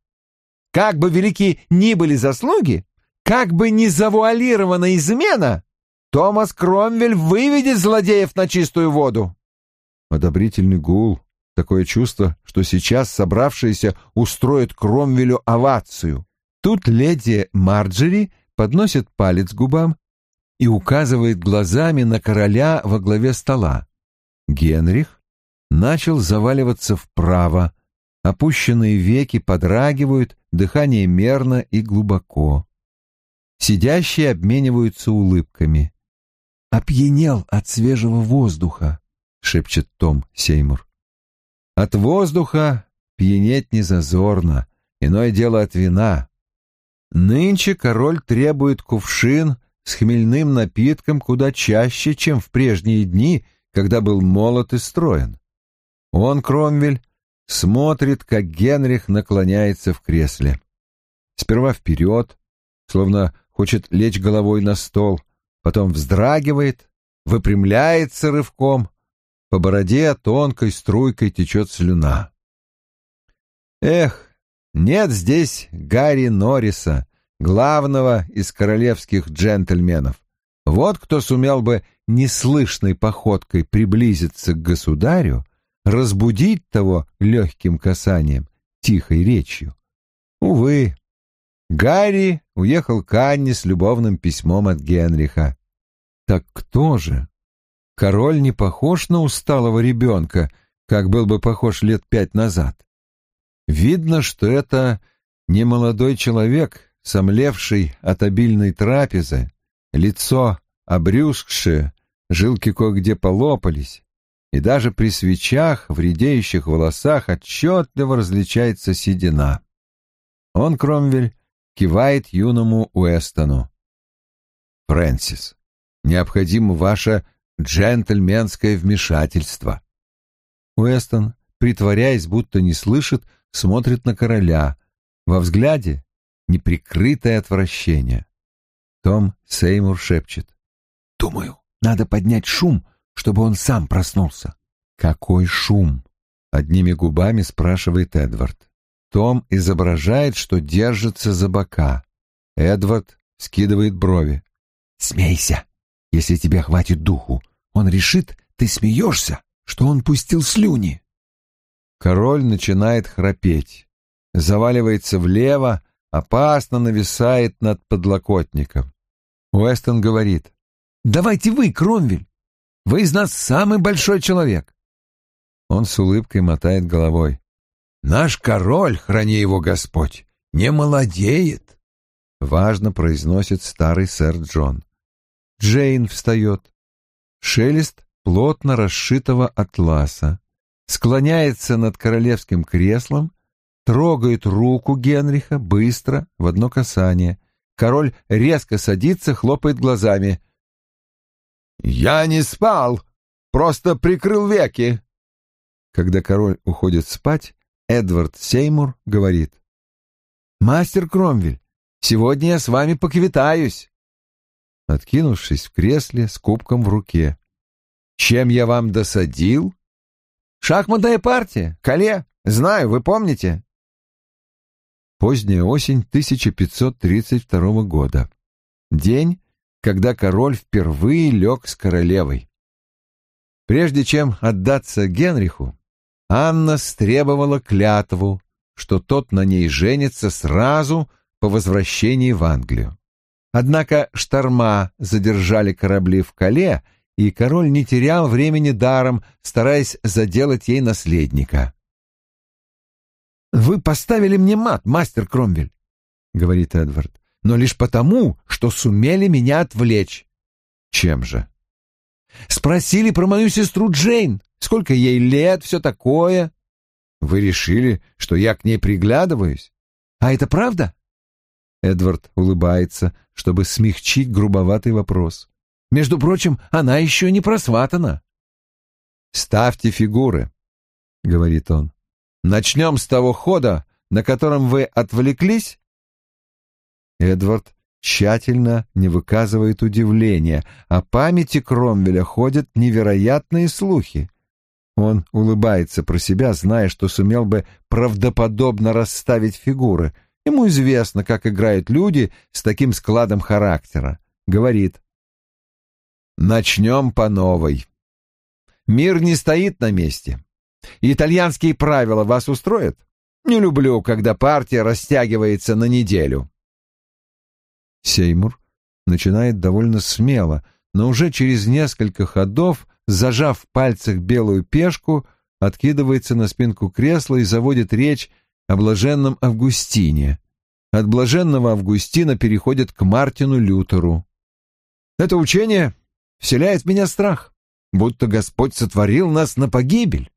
Как бы велики ни были заслуги, как бы ни завуалирована измена, Томас Кромвель выведет злодеев на чистую воду. Одобрительный гул. Такое чувство, что сейчас собравшиеся устроят Кромвелю овацию. Тут леди Марджери подносит палец губам и указывает глазами на короля во главе стола. Генрих начал заваливаться вправо, опущенные веки подрагивают, дыхание мерно и глубоко. Сидящие обмениваются улыбками. «Опьянел от свежего воздуха», — шепчет Том Сеймур. «От воздуха пьянеть не зазорно, иное дело от вина. Нынче король требует кувшин с хмельным напитком куда чаще, чем в прежние дни, когда был молод и строен. Он, Кромвель, смотрит, как Генрих наклоняется в кресле. Сперва вперед, словно хочет лечь головой на стол, потом вздрагивает, выпрямляется рывком, по бороде тонкой струйкой течет слюна. Эх, нет здесь Гарри Норриса, главного из королевских джентльменов. Вот кто сумел бы неслышной походкой приблизиться к государю разбудить того легким касанием, тихой речью. Увы, Гарри уехал к Анне с любовным письмом от Генриха. Так кто же? Король не похож на усталого ребенка, как был бы похож лет пять назад. Видно, что это не молодой человек, сомлевший от обильной трапезы, лицо обрюзгшее, жилки кое-где полопались, и даже при свечах в редеющих волосах отчетливо различается седина. Он, Кромвель, кивает юному Уэстону. «Фрэнсис, необходимо ваше джентльменское вмешательство». Уэстон, притворяясь, будто не слышит, смотрит на короля. Во взгляде неприкрытое отвращение. Том Сеймур шепчет. «Думаю, надо поднять шум, чтобы он сам проснулся. «Какой шум?» — одними губами спрашивает Эдвард. Том изображает, что держится за бока. Эдвард скидывает брови. «Смейся, если тебе хватит духу. Он решит, ты смеешься, что он пустил слюни». Король начинает храпеть, заваливается влево, опасно нависает над подлокотником. Уэстон говорит. «Давайте вы, Кромвель. Вы из нас самый большой человек». Он с улыбкой мотает головой. «Наш король, храни его Господь, не молодеет», — важно произносит старый сэр Джон. Джейн встает. Шелест плотно расшитого атласа. Склоняется над королевским креслом, трогает руку Генриха быстро, в одно касание. Король резко садится, хлопает глазами. «Я не спал, просто прикрыл веки». Когда король уходит спать, Эдвард Сеймур говорит. «Мастер Кромвель, сегодня я с вами поквитаюсь!» Откинувшись в кресле с кубком в руке. «Чем я вам досадил?» «Шахматная партия, Кале, знаю, вы помните?» Поздняя осень 1532 года. День, когда король впервые лег с королевой. Прежде чем отдаться Генриху, Анна стребовала клятву, что тот на ней женится сразу по возвращении в Англию. Однако шторма задержали корабли в Кале, и король не терял времени даром, стараясь заделать ей наследника. «Вы поставили мне мат, мастер Кромвель», — говорит Эдвард, «но лишь потому, что сумели меня отвлечь». «Чем же?» «Спросили про мою сестру Джейн. Сколько ей лет, все такое. Вы решили, что я к ней приглядываюсь? А это правда? Эдвард улыбается, чтобы смягчить грубоватый вопрос. Между прочим, она еще не просватана. «Ставьте фигуры», — говорит он. «Начнем с того хода, на котором вы отвлеклись?» Эдвард тщательно не выказывает удивления. О памяти Кромвеля ходят невероятные слухи. Он улыбается про себя, зная, что сумел бы правдоподобно расставить фигуры. Ему известно, как играют люди с таким складом характера. Говорит. Начнем по новой. Мир не стоит на месте. Итальянские правила вас устроят? Не люблю, когда партия растягивается на неделю. Сеймур начинает довольно смело, но уже через несколько ходов зажав в пальцах белую пешку, откидывается на спинку кресла и заводит речь о блаженном Августине. От блаженного Августина переходит к Мартину Лютеру. Это учение вселяет в меня страх, будто Господь сотворил нас на погибель,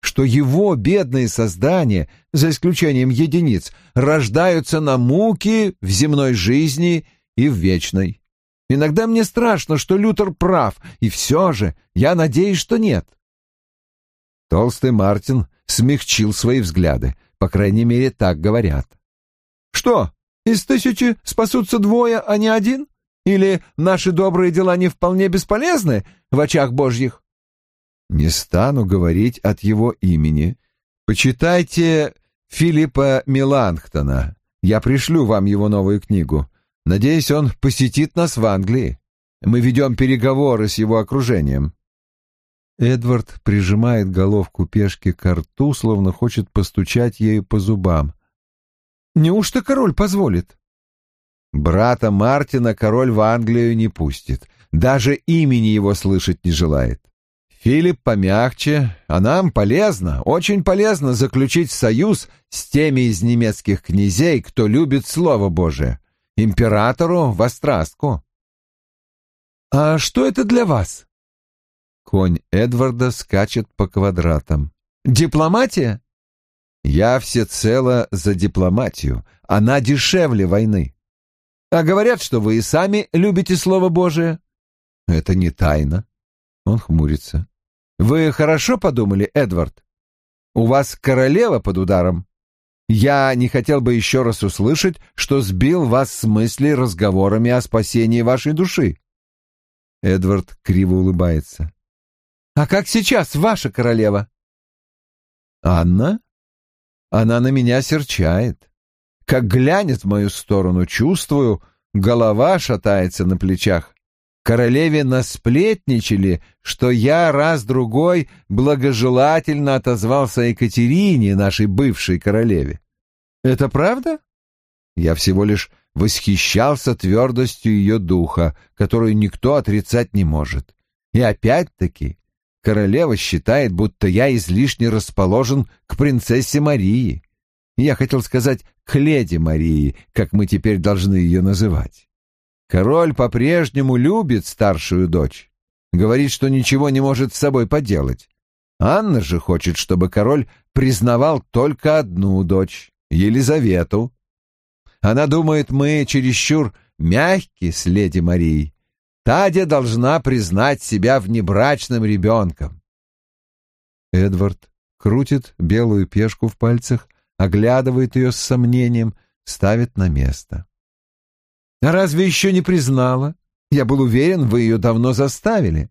что его бедные создания, за исключением единиц, рождаются на муки в земной жизни и в вечной. Иногда мне страшно, что Лютер прав, и все же я надеюсь, что нет. Толстый Мартин смягчил свои взгляды, по крайней мере, так говорят. Что, из тысячи спасутся двое, а не один? Или наши добрые дела не вполне бесполезны в очах божьих? Не стану говорить от его имени. Почитайте Филиппа Миланхтона. Я пришлю вам его новую книгу. Надеюсь, он посетит нас в Англии. Мы ведем переговоры с его окружением». Эдвард прижимает головку пешки к рту, словно хочет постучать ею по зубам. «Неужто король позволит?» Брата Мартина король в Англию не пустит. Даже имени его слышать не желает. Филипп помягче, а нам полезно, очень полезно заключить союз с теми из немецких князей, кто любит Слово Божие императору в острастку. «А что это для вас?» Конь Эдварда скачет по квадратам. «Дипломатия?» «Я всецело за дипломатию. Она дешевле войны. А говорят, что вы и сами любите Слово Божие?» «Это не тайна». Он хмурится. «Вы хорошо подумали, Эдвард? У вас королева под ударом?» Я не хотел бы еще раз услышать, что сбил вас с мысли разговорами о спасении вашей души. Эдвард криво улыбается. А как сейчас ваша королева? Анна? Она на меня серчает. Как глянет в мою сторону, чувствую, голова шатается на плечах. Королеве насплетничали, что я раз-другой благожелательно отозвался Екатерине, нашей бывшей королеве. Это правда? Я всего лишь восхищался твердостью ее духа, которую никто отрицать не может. И опять-таки королева считает, будто я излишне расположен к принцессе Марии. Я хотел сказать к леди Марии, как мы теперь должны ее называть. Король по-прежнему любит старшую дочь. Говорит, что ничего не может с собой поделать. Анна же хочет, чтобы король признавал только одну дочь, Елизавету. Она думает, мы чересчур мягки с леди Марией. Тадя должна признать себя внебрачным ребенком. Эдвард крутит белую пешку в пальцах, оглядывает ее с сомнением, ставит на место. Разве еще не признала? Я был уверен, вы ее давно заставили.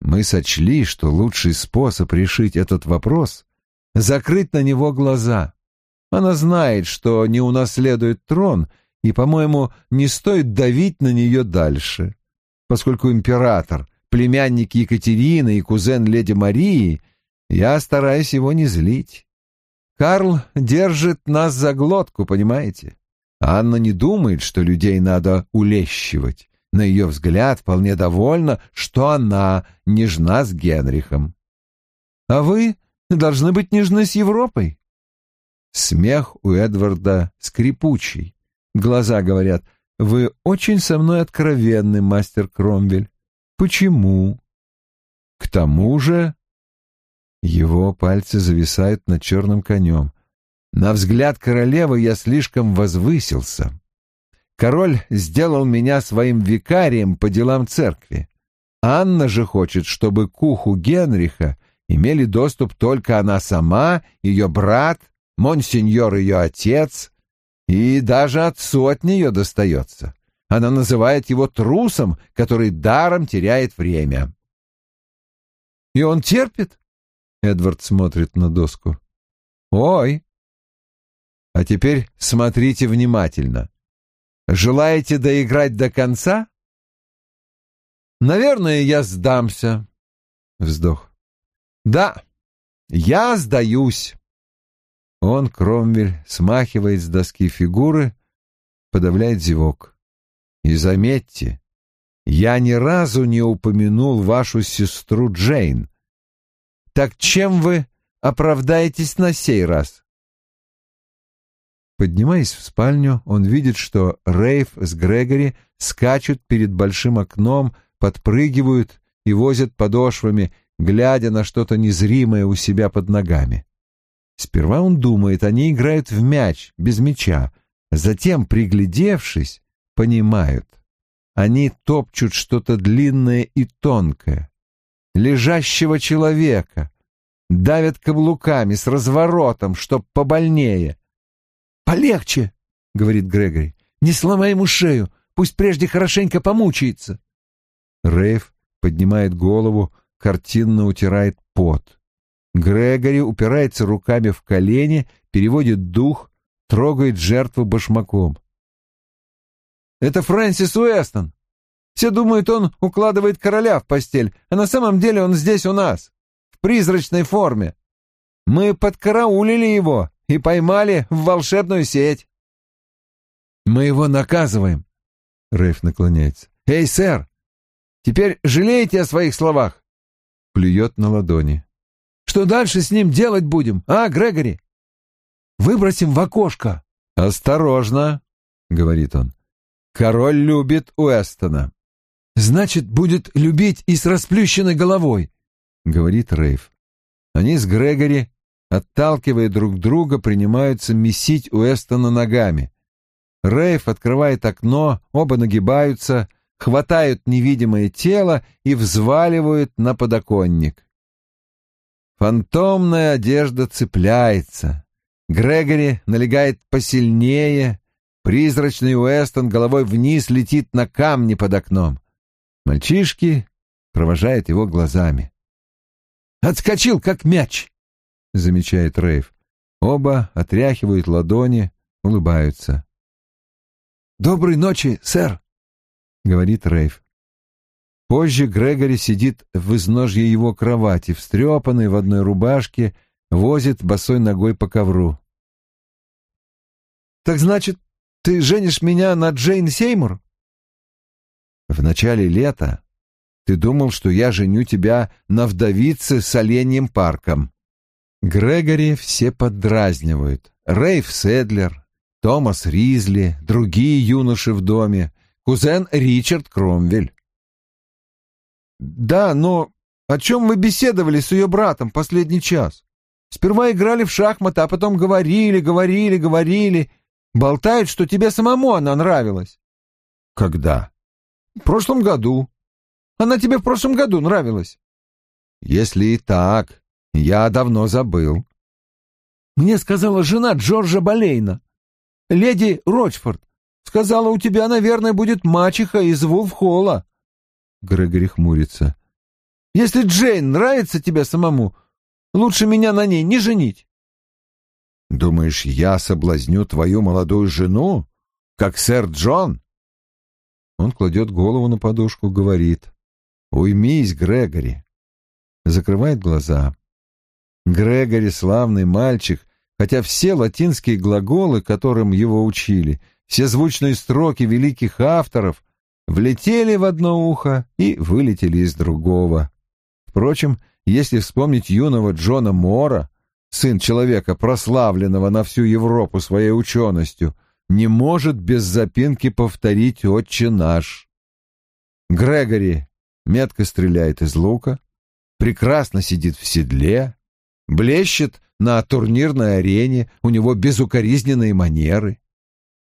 Мы сочли, что лучший способ решить этот вопрос — закрыть на него глаза. Она знает, что не унаследует трон, и, по-моему, не стоит давить на нее дальше. Поскольку император — племянник Екатерины и кузен леди Марии, я стараюсь его не злить. Карл держит нас за глотку, понимаете? Анна не думает, что людей надо улещивать. На ее взгляд вполне довольна, что она нежна с Генрихом. А вы должны быть нежны с Европой. Смех у Эдварда скрипучий. Глаза говорят, вы очень со мной откровенный, мастер Кромвель. Почему? К тому же... Его пальцы зависают над черным конем. На взгляд королевы я слишком возвысился. Король сделал меня своим викарием по делам церкви. Анна же хочет, чтобы к уху Генриха имели доступ только она сама, ее брат, монсеньор ее отец, и даже отцу от нее достается. Она называет его трусом, который даром теряет время. «И он терпит?» — Эдвард смотрит на доску. «Ой, а теперь смотрите внимательно. Желаете доиграть до конца? Наверное, я сдамся. Вздох. Да, я сдаюсь. Он, Кромвель, смахивает с доски фигуры, подавляет зевок. И заметьте, я ни разу не упомянул вашу сестру Джейн. Так чем вы оправдаетесь на сей раз? Поднимаясь в спальню, он видит, что Рейф с Грегори скачут перед большим окном, подпрыгивают и возят подошвами, глядя на что-то незримое у себя под ногами. Сперва он думает, они играют в мяч, без мяча. Затем, приглядевшись, понимают. Они топчут что-то длинное и тонкое. Лежащего человека. Давят каблуками с разворотом, чтоб побольнее. «Полегче», — говорит Грегори. «Не сломай ему шею, пусть прежде хорошенько помучается». Рейв поднимает голову, картинно утирает пот. Грегори упирается руками в колени, переводит дух, трогает жертву башмаком. «Это Фрэнсис Уэстон. Все думают, он укладывает короля в постель, а на самом деле он здесь у нас, в призрачной форме. Мы подкараулили его, и поймали в волшебную сеть. Мы его наказываем. Рейф наклоняется. Эй, сэр, теперь жалеете о своих словах? Плюет на ладони. Что дальше с ним делать будем, а, Грегори? Выбросим в окошко. Осторожно, говорит он. Король любит Уэстона. Значит, будет любить и с расплющенной головой, говорит Рейф. Они с Грегори отталкивая друг друга, принимаются месить Уэстона ногами. Рейф открывает окно, оба нагибаются, хватают невидимое тело и взваливают на подоконник. Фантомная одежда цепляется. Грегори налегает посильнее. Призрачный Уэстон головой вниз летит на камни под окном. Мальчишки провожают его глазами. «Отскочил, как мяч!» Замечает Рейв. Оба отряхивают ладони, улыбаются. «Доброй ночи, сэр», — говорит Рейв. Позже Грегори сидит в изножье его кровати, встрепанный в одной рубашке, возит босой ногой по ковру. «Так значит, ты женишь меня на Джейн Сеймур?» «В начале лета ты думал, что я женю тебя на вдовице с оленьим парком». Грегори все поддразнивают. Рейв Седлер, Томас Ризли, другие юноши в доме, кузен Ричард Кромвель. Да, но о чем вы беседовали с ее братом последний час? Сперва играли в шахматы, а потом говорили, говорили, говорили. Болтают, что тебе самому она нравилась. Когда? В прошлом году. Она тебе в прошлом году нравилась. Если и так, я давно забыл. Мне сказала жена Джорджа Болейна, леди Рочфорд. Сказала, у тебя, наверное, будет мачеха из Вулфхолла. Грегори хмурится. «Если Джейн нравится тебе самому, лучше меня на ней не женить». «Думаешь, я соблазню твою молодую жену, как сэр Джон?» Он кладет голову на подушку, говорит. «Уймись, Грегори». Закрывает глаза. Грегори славный мальчик, хотя все латинские глаголы, которым его учили, все звучные строки великих авторов влетели в одно ухо и вылетели из другого. Впрочем, если вспомнить юного Джона Мора, сын человека, прославленного на всю Европу своей ученостью, не может без запинки повторить «Отче наш». Грегори метко стреляет из лука, прекрасно сидит в седле, блещет на турнирной арене, у него безукоризненные манеры.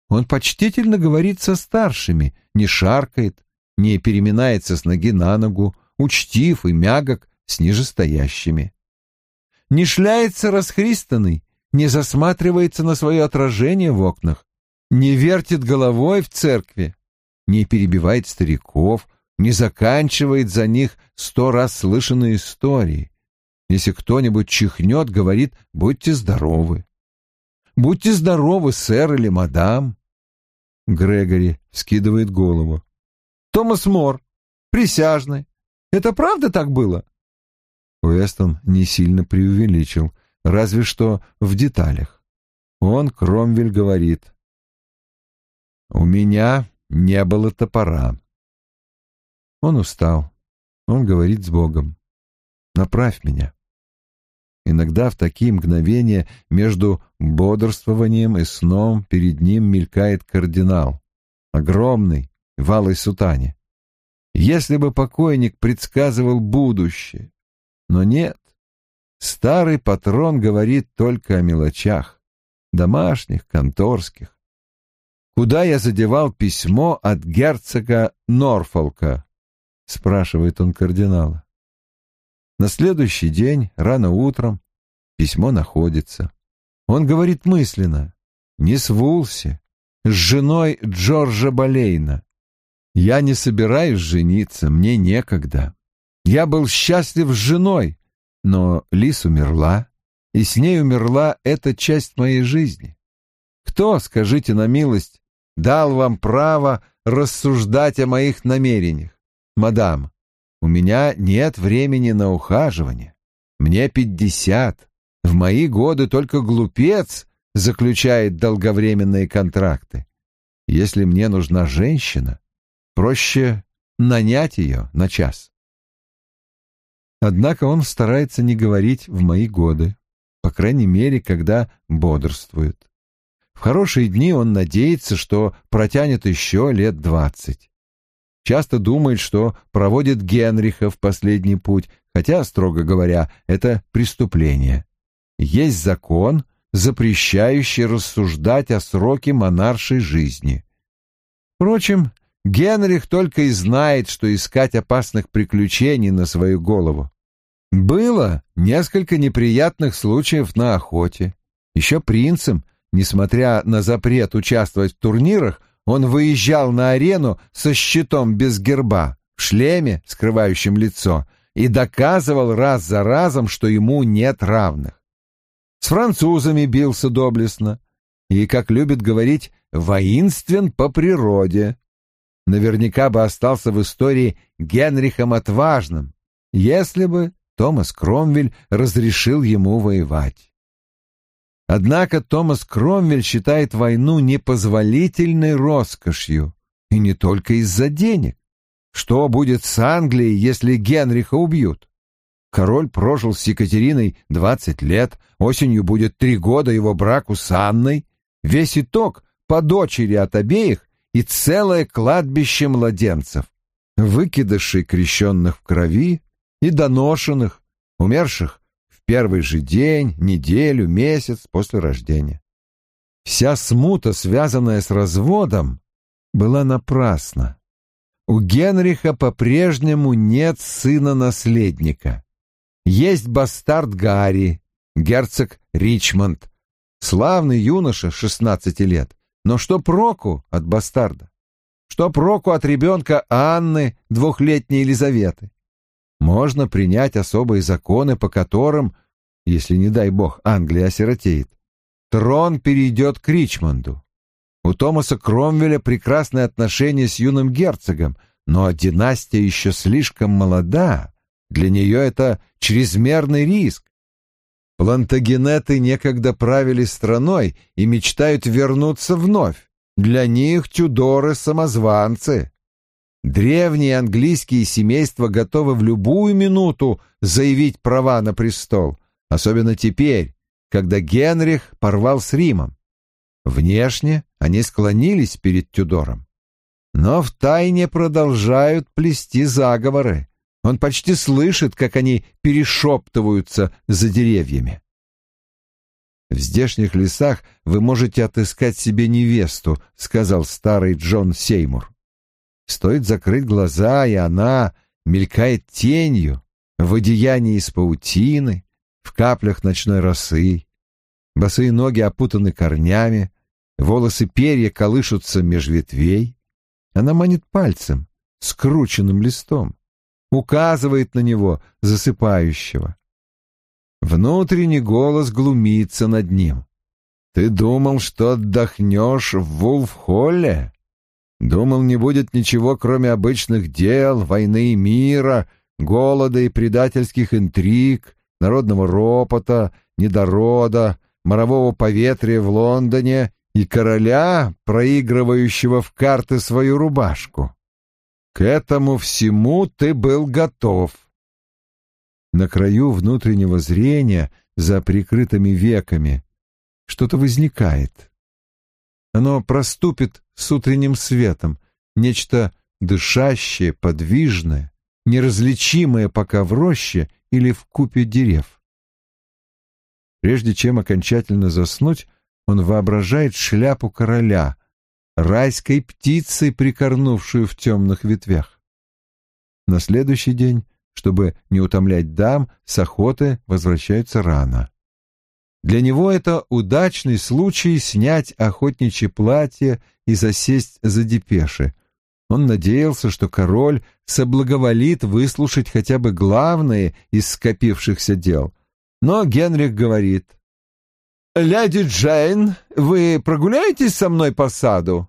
Он почтительно говорит со старшими, не шаркает, не переминается с ноги на ногу, учтив и мягок с нижестоящими. Не шляется расхристанный, не засматривается на свое отражение в окнах, не вертит головой в церкви, не перебивает стариков, не заканчивает за них сто раз слышанные истории. Если кто-нибудь чихнет, говорит «будьте здоровы». «Будьте здоровы, сэр или мадам», Грегори скидывает голову. «Томас Мор, присяжный. Это правда так было?» Уэстон не сильно преувеличил, разве что в деталях. Он, Кромвель, говорит. «У меня не было топора». Он устал. Он говорит с Богом. «Направь меня». Иногда в такие мгновения между бодрствованием и сном перед ним мелькает кардинал, огромный, в алой сутане. Если бы покойник предсказывал будущее. Но нет. Старый патрон говорит только о мелочах, домашних, конторских. «Куда я задевал письмо от герцога Норфолка?» — спрашивает он кардинала. На следующий день, рано утром, письмо находится. Он говорит мысленно, не с с женой Джорджа Болейна. Я не собираюсь жениться, мне некогда. Я был счастлив с женой, но Лис умерла, и с ней умерла эта часть моей жизни. Кто, скажите на милость, дал вам право рассуждать о моих намерениях? Мадам, у меня нет времени на ухаживание. Мне пятьдесят. В мои годы только глупец заключает долговременные контракты. Если мне нужна женщина, проще нанять ее на час. Однако он старается не говорить в мои годы, по крайней мере, когда бодрствует. В хорошие дни он надеется, что протянет еще лет двадцать часто думает, что проводит Генриха в последний путь, хотя, строго говоря, это преступление. Есть закон, запрещающий рассуждать о сроке монаршей жизни. Впрочем, Генрих только и знает, что искать опасных приключений на свою голову. Было несколько неприятных случаев на охоте. Еще принцем, несмотря на запрет участвовать в турнирах, он выезжал на арену со щитом без герба, в шлеме, скрывающем лицо, и доказывал раз за разом, что ему нет равных. С французами бился доблестно. и, как любит говорить, воинствен по природе. Наверняка бы остался в истории Генрихом Отважным, если бы Томас Кромвель разрешил ему воевать. Однако Томас Кромвель считает войну непозволительной роскошью, и не только из-за денег. Что будет с Англией, если Генриха убьют? Король прожил с Екатериной двадцать лет, осенью будет три года его браку с Анной. Весь итог по дочери от обеих и целое кладбище младенцев, выкидышей крещенных в крови и доношенных, умерших первый же день, неделю, месяц после рождения. Вся смута, связанная с разводом, была напрасна. У Генриха по-прежнему нет сына-наследника. Есть бастард Гарри, герцог Ричмонд, славный юноша шестнадцати лет. Но что проку от бастарда? Что проку от ребенка Анны, двухлетней Елизаветы? Можно принять особые законы, по которым, если, не дай бог, Англия осиротеет, трон перейдет к Ричмонду. У Томаса Кромвеля прекрасные отношения с юным герцогом, но династия еще слишком молода. Для нее это чрезмерный риск. Плантагенеты некогда правили страной и мечтают вернуться вновь. Для них Тюдоры — самозванцы. Древние английские семейства готовы в любую минуту заявить права на престол, особенно теперь, когда Генрих порвал с Римом. Внешне они склонились перед Тюдором, но втайне продолжают плести заговоры. Он почти слышит, как они перешептываются за деревьями. «В здешних лесах вы можете отыскать себе невесту», — сказал старый Джон Сеймур. «Стоит закрыть глаза, и она мелькает тенью в одеянии из паутины, в каплях ночной росы. Босые ноги опутаны корнями, волосы перья колышутся меж ветвей. Она манит пальцем, скрученным листом, указывает на него, засыпающего. Внутренний голос глумится над ним. «Ты думал, что отдохнешь в Вулфхолле? Думал, не будет ничего, кроме обычных дел, войны и мира, голода и предательских интриг, народного ропота, недорода, морового поветрия в Лондоне и короля, проигрывающего в карты свою рубашку. К этому всему ты был готов. На краю внутреннего зрения, за прикрытыми веками, что-то возникает. Оно проступит с утренним светом, нечто дышащее, подвижное, неразличимое пока в роще или в купе дерев. Прежде чем окончательно заснуть, он воображает шляпу короля, райской птицей, прикорнувшую в темных ветвях. На следующий день, чтобы не утомлять дам, с охоты возвращаются рано. Для него это удачный случай снять охотничье платье и засесть за депеши. Он надеялся, что король соблаговолит выслушать хотя бы главные из скопившихся дел. Но Генрих говорит, «Леди Джейн, вы прогуляетесь со мной по саду?»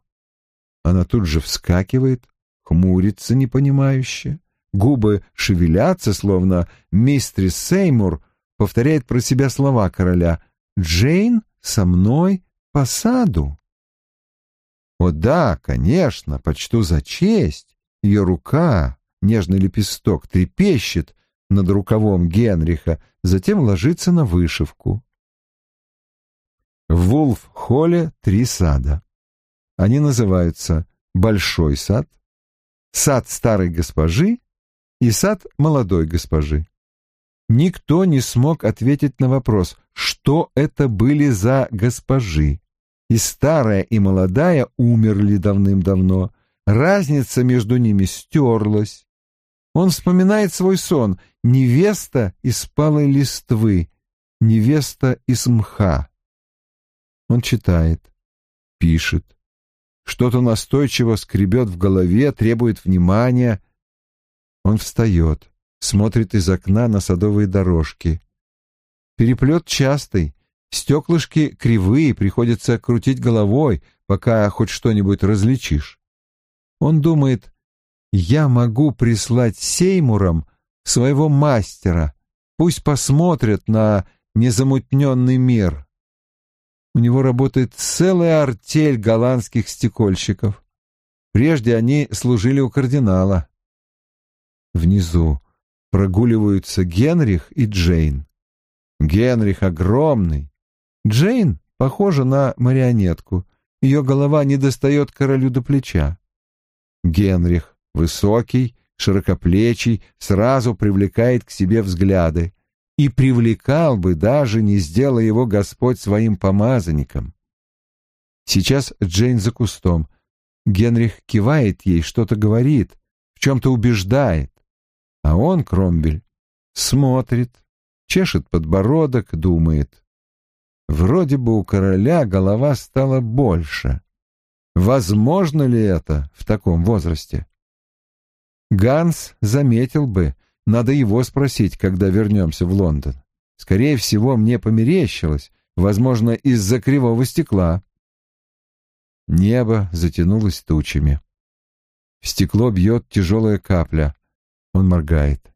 Она тут же вскакивает, хмурится непонимающе, губы шевелятся, словно мистрис Сеймур повторяет про себя слова короля «Джейн со мной по саду». О да, конечно, почту за честь. Ее рука, нежный лепесток, трепещет над рукавом Генриха, затем ложится на вышивку. В Вулф-холле три сада. Они называются Большой сад, сад старой госпожи и сад молодой госпожи. Никто не смог ответить на вопрос, что это были за госпожи. И старая, и молодая умерли давным-давно. Разница между ними стерлась. Он вспоминает свой сон. Невеста из палой листвы, невеста из мха. Он читает, пишет. Что-то настойчиво скребет в голове, требует внимания. Он встает, смотрит из окна на садовые дорожки. Переплет частый, Стеклышки кривые, приходится крутить головой, пока хоть что-нибудь различишь. Он думает, я могу прислать Сеймурам своего мастера, пусть посмотрят на незамутненный мир. У него работает целая артель голландских стекольщиков. Прежде они служили у кардинала. Внизу прогуливаются Генрих и Джейн. Генрих огромный. Джейн похожа на марионетку. Ее голова не достает королю до плеча. Генрих высокий, широкоплечий, сразу привлекает к себе взгляды. И привлекал бы, даже не сделая его Господь своим помазанником. Сейчас Джейн за кустом. Генрих кивает ей, что-то говорит, в чем-то убеждает. А он, Кромбель, смотрит, чешет подбородок, думает. Вроде бы у короля голова стала больше. Возможно ли это в таком возрасте? Ганс заметил бы, надо его спросить, когда вернемся в Лондон. Скорее всего, мне померещилось, возможно, из-за кривого стекла. Небо затянулось тучами. В стекло бьет тяжелая капля. Он моргает.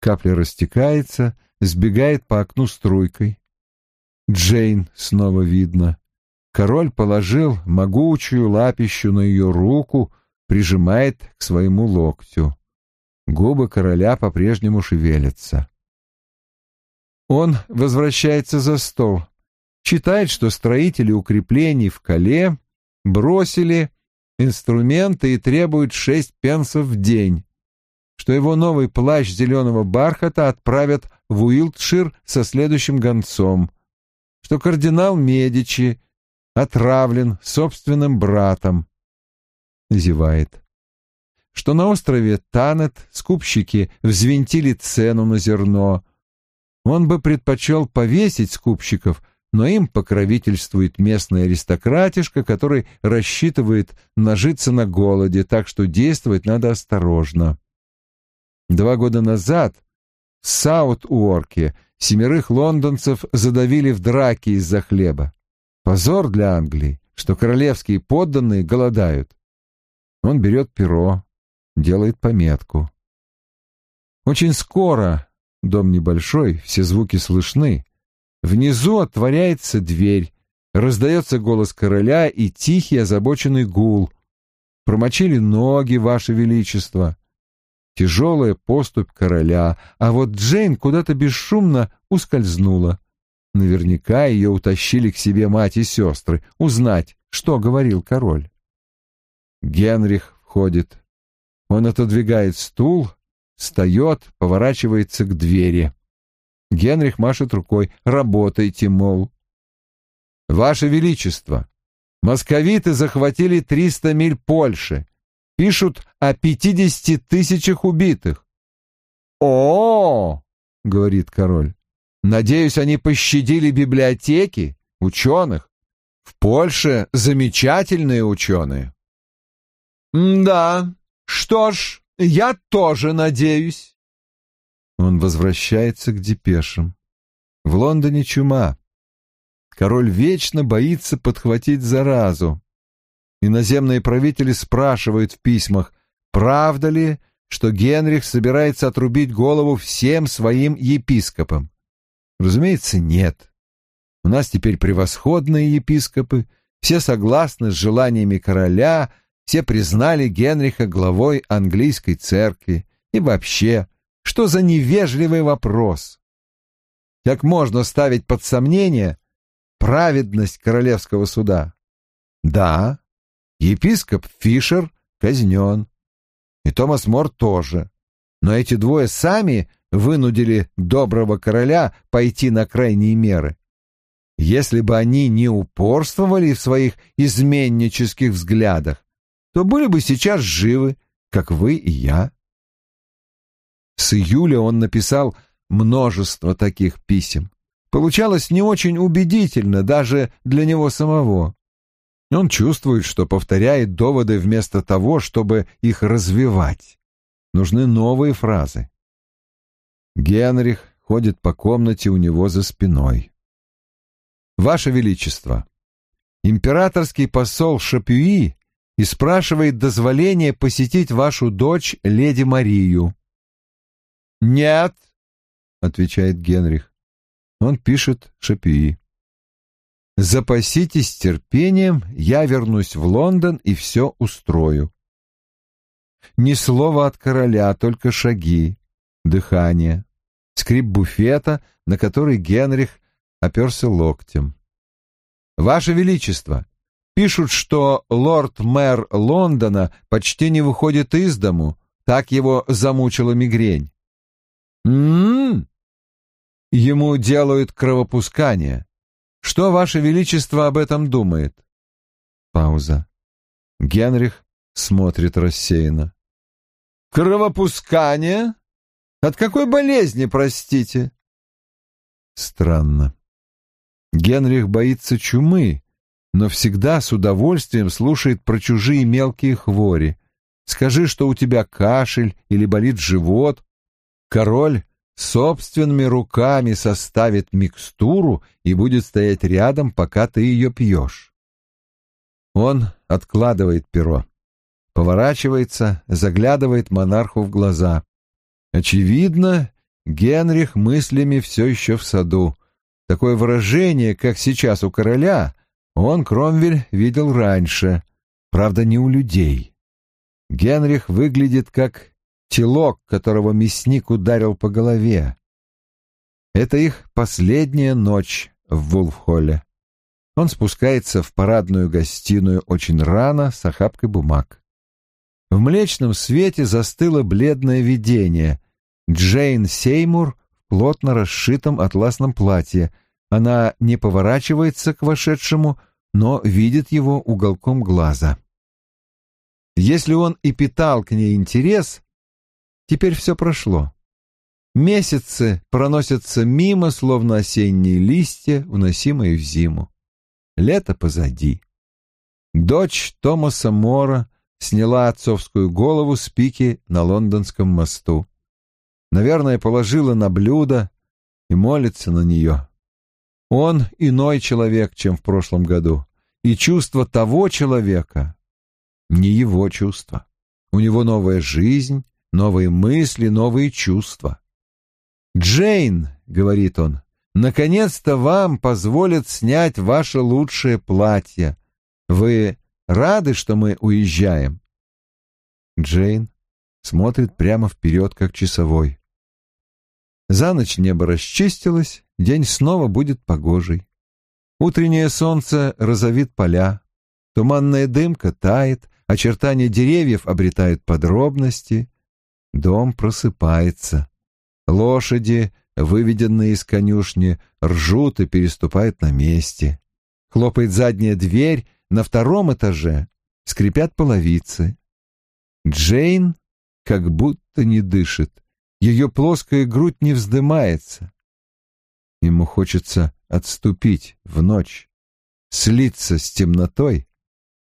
Капля растекается, сбегает по окну струйкой. Джейн снова видно. Король положил могучую лапищу на ее руку, прижимает к своему локтю. Губы короля по-прежнему шевелятся. Он возвращается за стол. Читает, что строители укреплений в Кале бросили инструменты и требуют шесть пенсов в день что его новый плащ зеленого бархата отправят в Уилтшир со следующим гонцом, что кардинал Медичи отравлен собственным братом. Зевает. Что на острове Танет скупщики взвинтили цену на зерно. Он бы предпочел повесить скупщиков, но им покровительствует местная аристократишка, который рассчитывает нажиться на голоде, так что действовать надо осторожно. Два года назад в Саут-Уорке семерых лондонцев задавили в драке из-за хлеба. Позор для Англии, что королевские подданные голодают. Он берет перо, делает пометку. Очень скоро, дом небольшой, все звуки слышны. Внизу отворяется дверь, раздается голос короля и тихий озабоченный гул. Промочили ноги, ваше величество тяжелая поступь короля, а вот Джейн куда-то бесшумно ускользнула. Наверняка ее утащили к себе мать и сестры, узнать, что говорил король. Генрих входит. Он отодвигает стул, встает, поворачивается к двери. Генрих машет рукой. «Работайте, мол». «Ваше Величество, московиты захватили триста миль Польши пишут о пятидесяти тысячах убитых. «О, — говорит король, — надеюсь, они пощадили библиотеки, ученых. В Польше замечательные ученые». «Да, что ж, я тоже надеюсь». Он возвращается к депешам. В Лондоне чума. Король вечно боится подхватить заразу. Иноземные правители спрашивают в письмах, правда ли, что Генрих собирается отрубить голову всем своим епископам. Разумеется, нет. У нас теперь превосходные епископы, все согласны с желаниями короля, все признали Генриха главой английской церкви. И вообще, что за невежливый вопрос? Как можно ставить под сомнение праведность королевского суда? Да, Епископ Фишер казнен. И Томас Мор тоже. Но эти двое сами вынудили доброго короля пойти на крайние меры. Если бы они не упорствовали в своих изменнических взглядах, то были бы сейчас живы, как вы и я. С июля он написал множество таких писем. Получалось не очень убедительно даже для него самого. Он чувствует, что повторяет доводы вместо того, чтобы их развивать. Нужны новые фразы. Генрих ходит по комнате у него за спиной. Ваше Величество, императорский посол Шапюи и спрашивает дозволения посетить вашу дочь, леди Марию. «Нет», — отвечает Генрих. Он пишет Шапюи. «Запаситесь терпением, я вернусь в Лондон и все устрою». Ни слова от короля, только шаги, дыхание, скрип буфета, на который Генрих оперся локтем. «Ваше Величество, пишут, что лорд-мэр Лондона почти не выходит из дому, так его замучила мигрень». «М-м-м!» Ему делают кровопускание. Что Ваше Величество об этом думает? Пауза. Генрих смотрит рассеянно. Кровопускание? От какой болезни, простите? Странно. Генрих боится чумы, но всегда с удовольствием слушает про чужие мелкие хвори. Скажи, что у тебя кашель или болит живот. Король собственными руками составит микстуру и будет стоять рядом, пока ты ее пьешь. Он откладывает перо, поворачивается, заглядывает монарху в глаза. Очевидно, Генрих мыслями все еще в саду. Такое выражение, как сейчас у короля, он, Кромвель, видел раньше, правда, не у людей. Генрих выглядит как телок, которого мясник ударил по голове. Это их последняя ночь в Вулфхолле. Он спускается в парадную гостиную очень рано с охапкой бумаг. В млечном свете застыло бледное видение. Джейн Сеймур в плотно расшитом атласном платье. Она не поворачивается к вошедшему, но видит его уголком глаза. Если он и питал к ней интерес, Теперь все прошло. Месяцы проносятся мимо, словно осенние листья, уносимые в зиму. Лето позади. Дочь Томаса Мора сняла отцовскую голову с пики на лондонском мосту. Наверное, положила на блюдо и молится на нее. Он иной человек, чем в прошлом году, и чувство того человека не его чувство. У него новая жизнь, новые мысли, новые чувства. «Джейн», — говорит он, — «наконец-то вам позволят снять ваше лучшее платье. Вы рады, что мы уезжаем?» Джейн смотрит прямо вперед, как часовой. За ночь небо расчистилось, день снова будет погожий. Утреннее солнце розовит поля, туманная дымка тает, очертания деревьев обретают подробности, Дом просыпается. Лошади, выведенные из конюшни, ржут и переступают на месте. Хлопает задняя дверь, на втором этаже скрипят половицы. Джейн как будто не дышит, ее плоская грудь не вздымается. Ему хочется отступить в ночь, слиться с темнотой,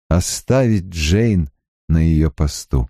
оставить Джейн на ее посту.